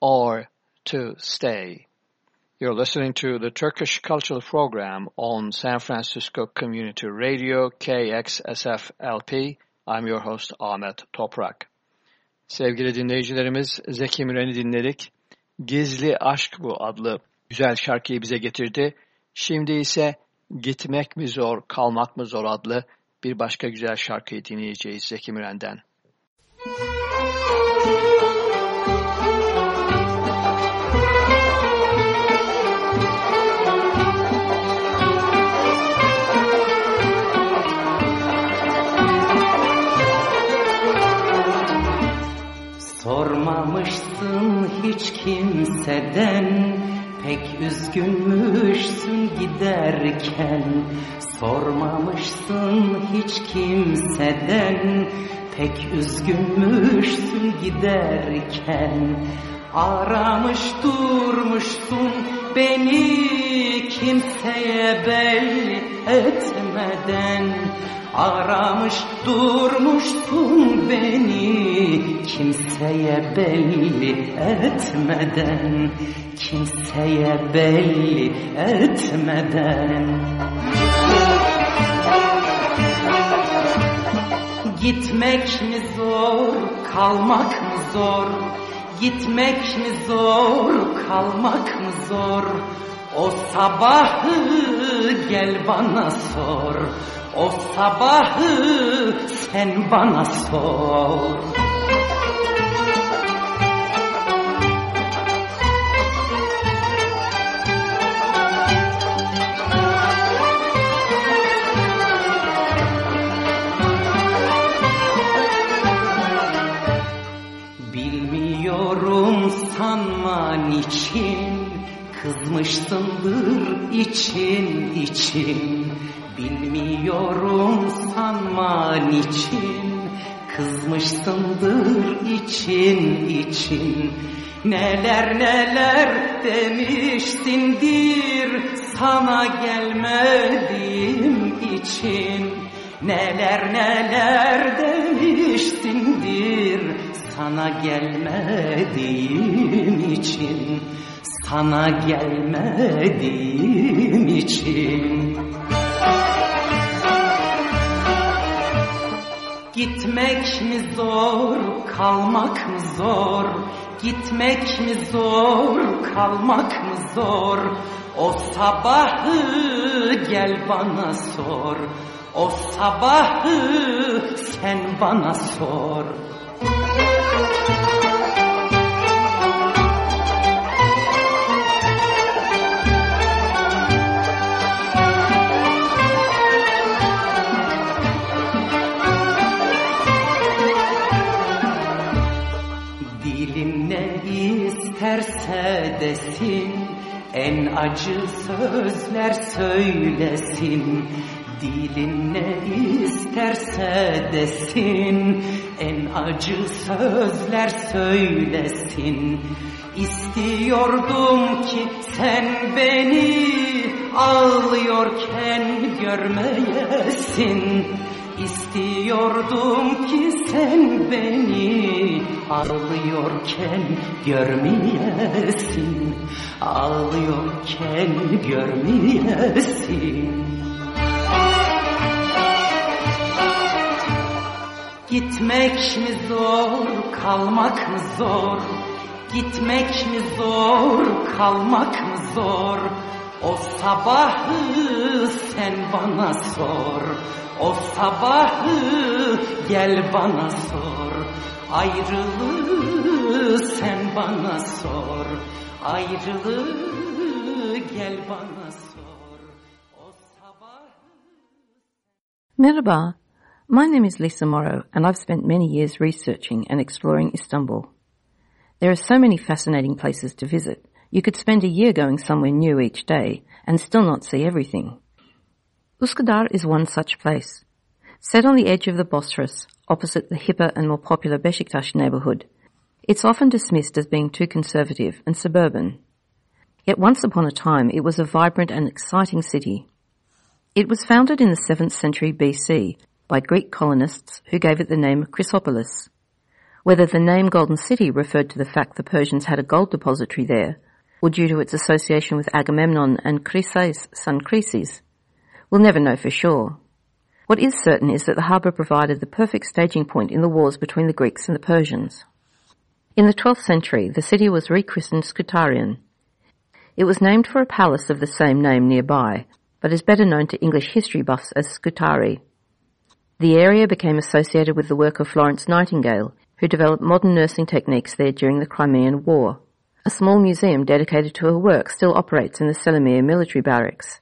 [SPEAKER 1] or to Stay? You're listening to the Turkish Cultural Program on San Francisco Community Radio KXSFLP. I'm your host Ahmet Toprak. Sevgili dinleyicilerimiz Zeki Müren'i dinledik. Gizli Aşk bu adlı güzel şarkıyı bize getirdi. Şimdi ise Gitmek mi zor, kalmak mı zor adlı bir başka güzel şarkıyı dinleyeceğiz Zeki Müren'den.
[SPEAKER 6] Sormamışsın hiç kimseden Pek üzgünmüşsün giderken Sormamışsın hiç kimseden. Pek üzgünmüşsün giderken Aramış durmuşsun beni kimseye belli etmeden Aramış durmuşsun beni kimseye belli etmeden Kimseye belli etmeden Gitmek mi zor, kalmak mı zor? Gitmek mi zor, kalmak mı zor? O sabahı gel bana sor. O sabahı sen bana sor. Kızmışsındır için için. Bilmiyorum sanma niçin Kızmışsındır için için. Neler neler demişsindir Sana gelmediğim için. Neler neler demişsindir Sana gelmediğim için Sana gelmediğim için Gitmek mi zor, kalmak mı zor? Gitmek mi zor, kalmak mı zor? O sabahı gel bana sor. O sabahı sen bana sor. Desin En acı sözler söylesin. Dilin ne isterse desin En acı sözler söylesin. İstiyordum ki sen beni ağlıyorken görmeyesin İstiyordum ki sen beni ağlıyorken görmeyesin Ağlıyorken görmeyesin Gitmek mi zor, kalmak mı zor? Gitmek mi zor, kalmak mı zor? O sabahı sen bana sor. O sabahı gel bana sor. Ayrılığı sen bana sor. Ayrılığı gel bana sor. O sabahı...
[SPEAKER 7] Merhaba. My name is Lisa Morrow, and I've spent many years researching and exploring Istanbul. There are so many fascinating places to visit. You could spend a year going somewhere new each day and still not see everything. Uskudar is one such place. Set on the edge of the Bosphorus, opposite the hipper and more popular Beşiktaş neighbourhood, it's often dismissed as being too conservative and suburban. Yet once upon a time it was a vibrant and exciting city. It was founded in the 7th century BC by Greek colonists who gave it the name Chrysopolis. Whether the name Golden City referred to the fact the Persians had a gold depository there, or due to its association with Agamemnon and Chryses, son Chryses, we'll never know for sure. What is certain is that the harbour provided the perfect staging point in the wars between the Greeks and the Persians. In the 12th century, the city was rechristened Scutarion. It was named for a palace of the same name nearby, but is better known to English history buffs as Scutari. The area became associated with the work of Florence Nightingale, who developed modern nursing techniques there during the Crimean War. A small museum dedicated to her work still operates in the Selimiye military barracks.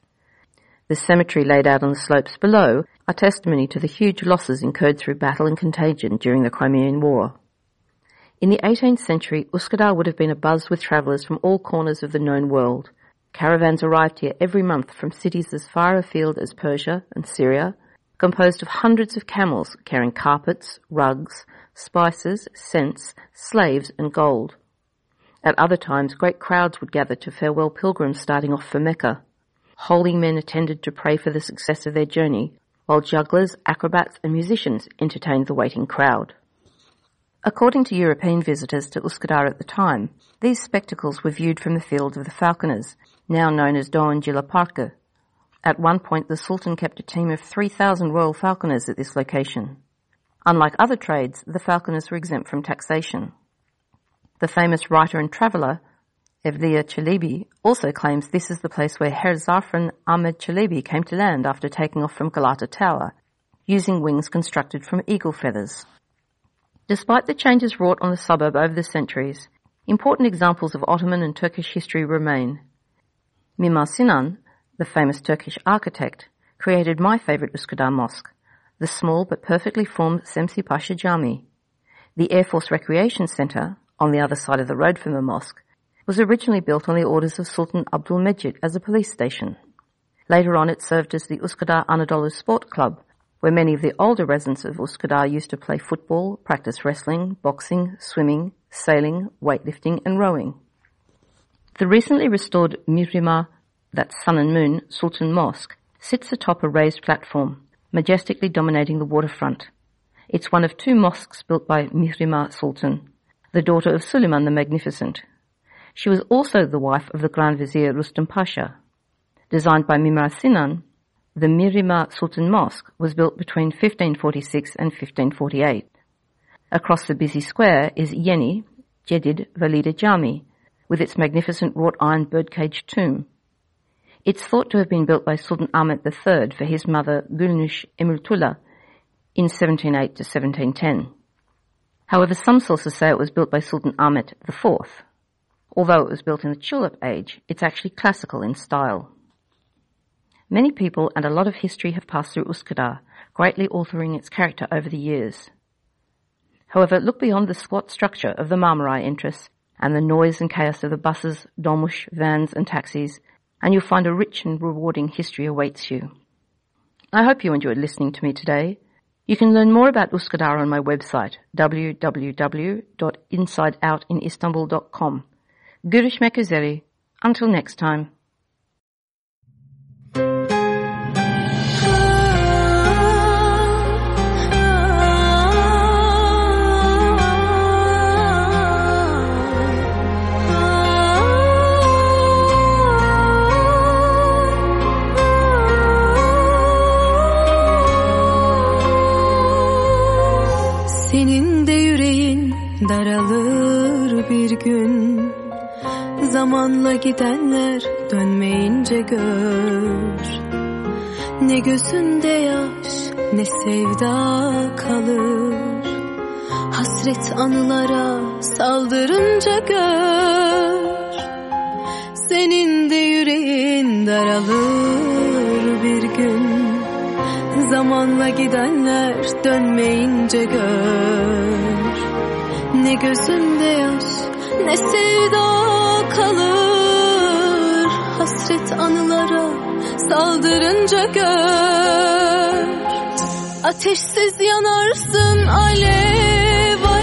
[SPEAKER 7] The cemetery laid out on the slopes below are testimony to the huge losses incurred through battle and contagion during the Crimean War. In the 18th century, Uskudar would have been abuzz with travellers from all corners of the known world. Caravans arrived here every month from cities as far afield as Persia and Syria, composed of hundreds of camels carrying carpets, rugs, spices, scents, slaves, and gold. At other times, great crowds would gather to farewell pilgrims starting off for Mecca. Holy men attended to pray for the success of their journey, while jugglers, acrobats, and musicians entertained the waiting crowd. According to European visitors to Uskudar at the time, these spectacles were viewed from the field of the falconers, now known as Doğancılar Parkı, at one point, the Sultan kept a team of 3,000 royal falconers at this location. Unlike other trades, the falconers were exempt from taxation. The famous writer and traveller, Evliya Çelebi, also claims this is the place where Hezarfen Ahmed Çelebi came to land after taking off from Galata Tower, using wings constructed from eagle feathers. Despite the changes wrought on the suburb over the centuries, important examples of Ottoman and Turkish history remain. Mimar Sinan, the famous Turkish architect, created my favorite Üsküdar mosque, the small but perfectly formed Semsi Pasha Jami. The Air Force Recreation Center, on the other side of the road from the mosque, was originally built on the orders of Sultan Abdul Mejid as a police station. Later on it served as the Uskudar Anadolu Sport Club, where many of the older residents of Uskudar used to play football, practice wrestling, boxing, swimming, sailing, weightlifting and rowing. The recently restored Mihrimah that sun and moon, Sultan Mosque, sits atop a raised platform, majestically dominating the waterfront. It's one of two mosques built by Mihrimah Sultan, the daughter of Suleiman the Magnificent. She was also the wife of the Grand Vizier Rustam Pasha. Designed by Mimar Sinan, the Mihrimah Sultan Mosque was built between 1546 and 1548. Across the busy square is Yeni, Jedid Valide Jami, with its magnificent wrought iron birdcage tomb. It's thought to have been built by Sultan Ahmet III for his mother Gülnush Emetullah in 1708 to 1710. However, some sources say it was built by Sultan Ahmet IV. Although it was built in the Tulip age, it's actually classical in style. Many people and a lot of history have passed through Uskudar, greatly altering its character over the years. However, look beyond the squat structure of the Marmaray entrance and the noise and chaos of the buses, dolmuş, vans and taxis, and you'll find a rich and rewarding history awaits you. I hope you enjoyed listening to me today. You can learn more about Uskudar on my website, www.insideoutinistanbul.com. Üzere. Until next time.
[SPEAKER 8] Gün. Zamanla gidenler dönmeyince gör. Ne gözünde yaş ne sevda kalır. Hasret anılara saldırınca gör. Senin de yüreğin daralır bir gün. Zamanla gidenler dönmeyince gör. Ne gözünde yaş ne sevda kalır Hasret anılara saldırınca gör. Ateşsiz yanarsın alev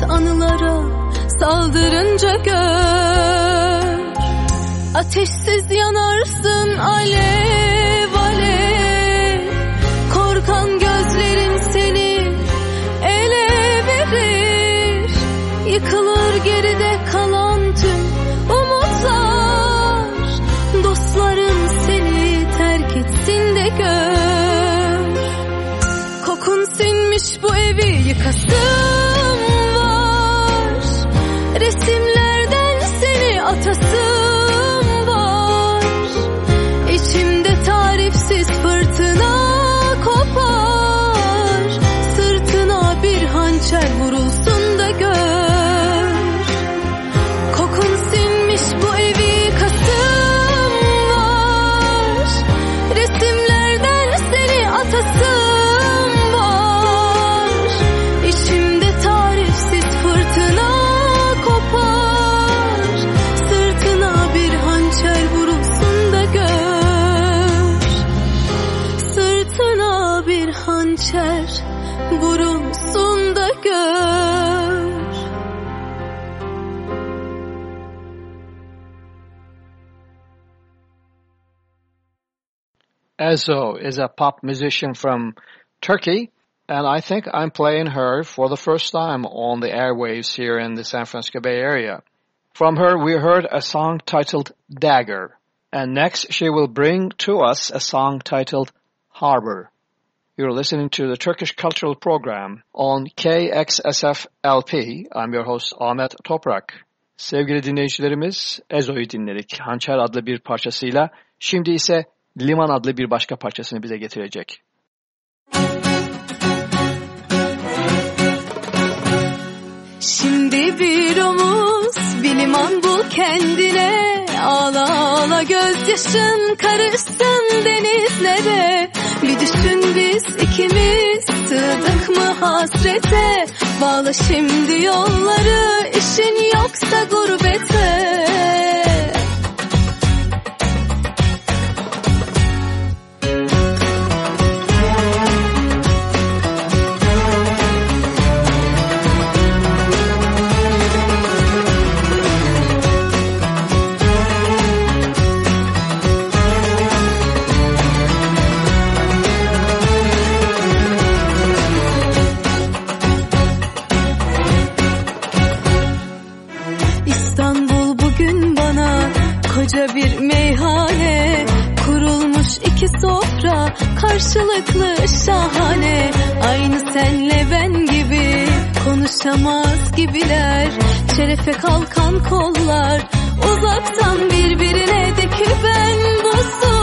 [SPEAKER 8] Hasret anılara saldırınca gör. Ateşsiz yanarsın alev sinmiş
[SPEAKER 1] Ezo is a pop musician from Turkey, and I think I'm playing her for the first time on the airwaves here in the San Francisco Bay Area. From her, we heard a song titled Dagger, and next she will bring to us a song titled Harbor. You're listening to the Turkish Cultural Program on KXSF LP. I'm your host Ahmet Toprak. Sevgili dinleyicilerimiz, Ezo'yu dinledik. Hançer adlı bir parçasıyla. Şimdi ise Liman adlı bir başka parçasını bize getirecek.
[SPEAKER 8] Şimdi bir omuz bir liman bul kendine. Ağla ağla gözyaşın karışsın denizlere. Bir düşün biz ikimiz sığdık mı hasrete? Bağla şimdi yolları işin yoksa gurbete karşılıklı şahane. Aynı senle ben gibi konuşamaz gibiler. Şerefe kalkan kollar uzaktan birbirine de ki ben buzum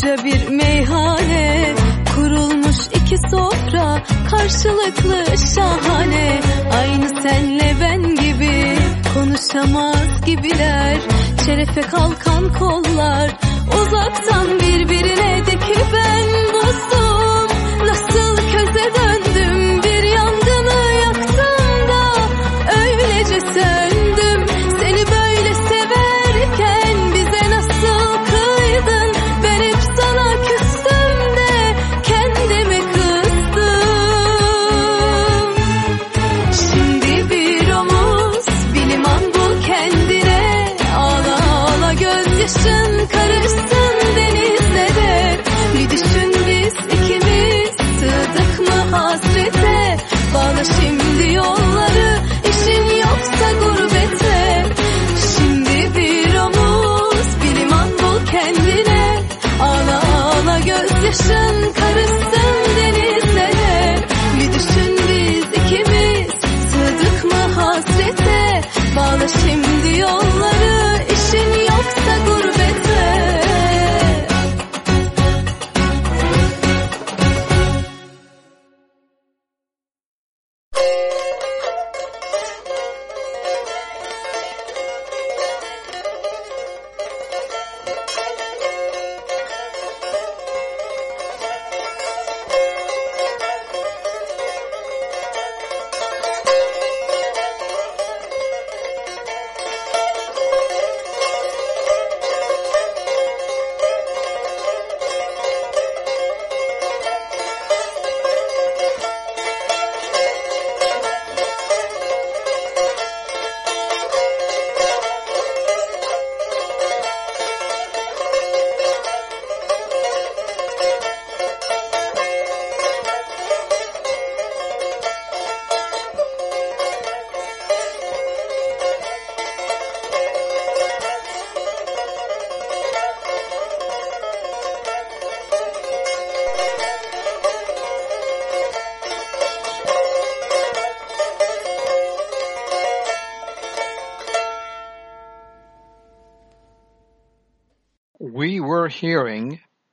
[SPEAKER 8] koca bir meyhane Kurulmuş iki sofra karşılıklı şahane. Aynı senle ben gibi konuşamaz gibiler. Şerefe kalkan kollar uzaktan birbirine de da şimdi yolları işin yoksa gurbete. Şimdi bir omuz bir liman bul kendine. Ağla ağla gözyaşın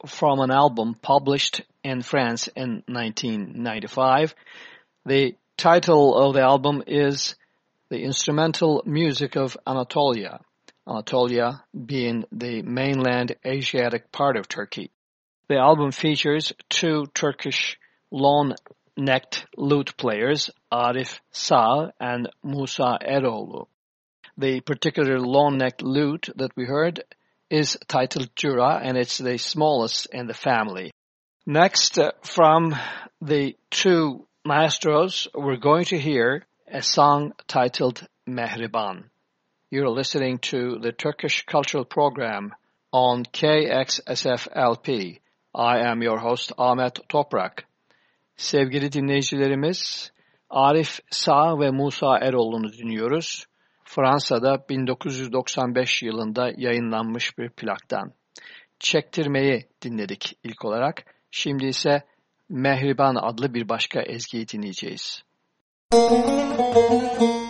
[SPEAKER 1] from an album published in France in 1995. The title of the album is The Instrumental Music of Anatolia, Anatolia being the mainland Asiatic part of Turkey. The album features two Turkish long-necked lute players, Arif Sağ and Musa Eroğlu. The particular long-necked lute that we heard is titled Cura and it's the smallest in the family. Next, uh, from the two maestros, we're going to hear a song titled Mehriban. You're listening to the Turkish Cultural Program on KXSFLP. I am your host Ahmet Toprak. Sevgili dinleyicilerimiz, Arif Sağ ve Musa Eroğlu'nu dinliyoruz. Fransa'da 1995 yılında yayınlanmış bir plaktan. Çektirmeyi dinledik ilk olarak. Şimdi ise Mehriban adlı bir başka ezgiyi dinleyeceğiz. heard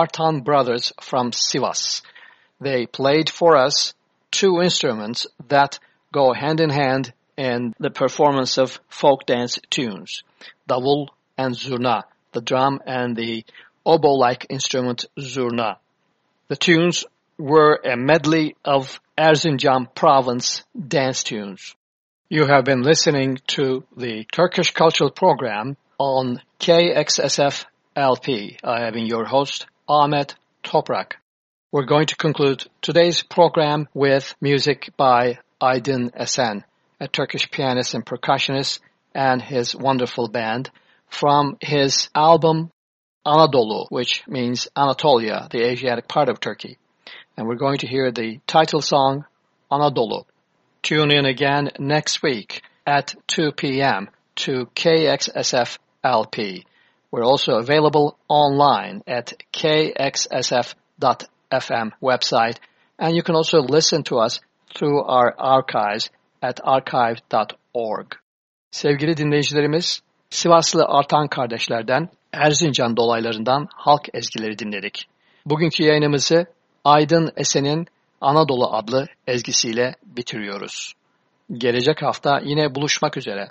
[SPEAKER 1] Artan brothers from Sivas. They played for us two instruments that go hand in hand in the performance of folk dance tunes. Davul and zurna, the drum and the oboe-like instrument zurna. The tunes were a medley of Erzincan province dance tunes. You have been listening to the Turkish Cultural Program on KXSF LP. I have been your host, Ahmet Toprak. We're going to conclude today's program with music by Aydin Esen, a Turkish pianist and percussionist, and his wonderful band from his album Anadolu, which means Anatolia, the Asiatic part of Turkey. And we're going to hear the title song, Anadolu. Tune in again next week at 2 p.m. to KXSF LP. We're also available online at kxsf.fm website, and you can also listen to us through our archives at archive.org. Sevgili dinleyicilerimiz, Sivaslı Artan kardeşlerden Erzincan dolaylarından halk ezgileri dinledik. Bugünkü yayınımızı Aydın Esen'in Anadolu adlı ezgisiyle bitiriyoruz. Gelecek hafta yine buluşmak üzere.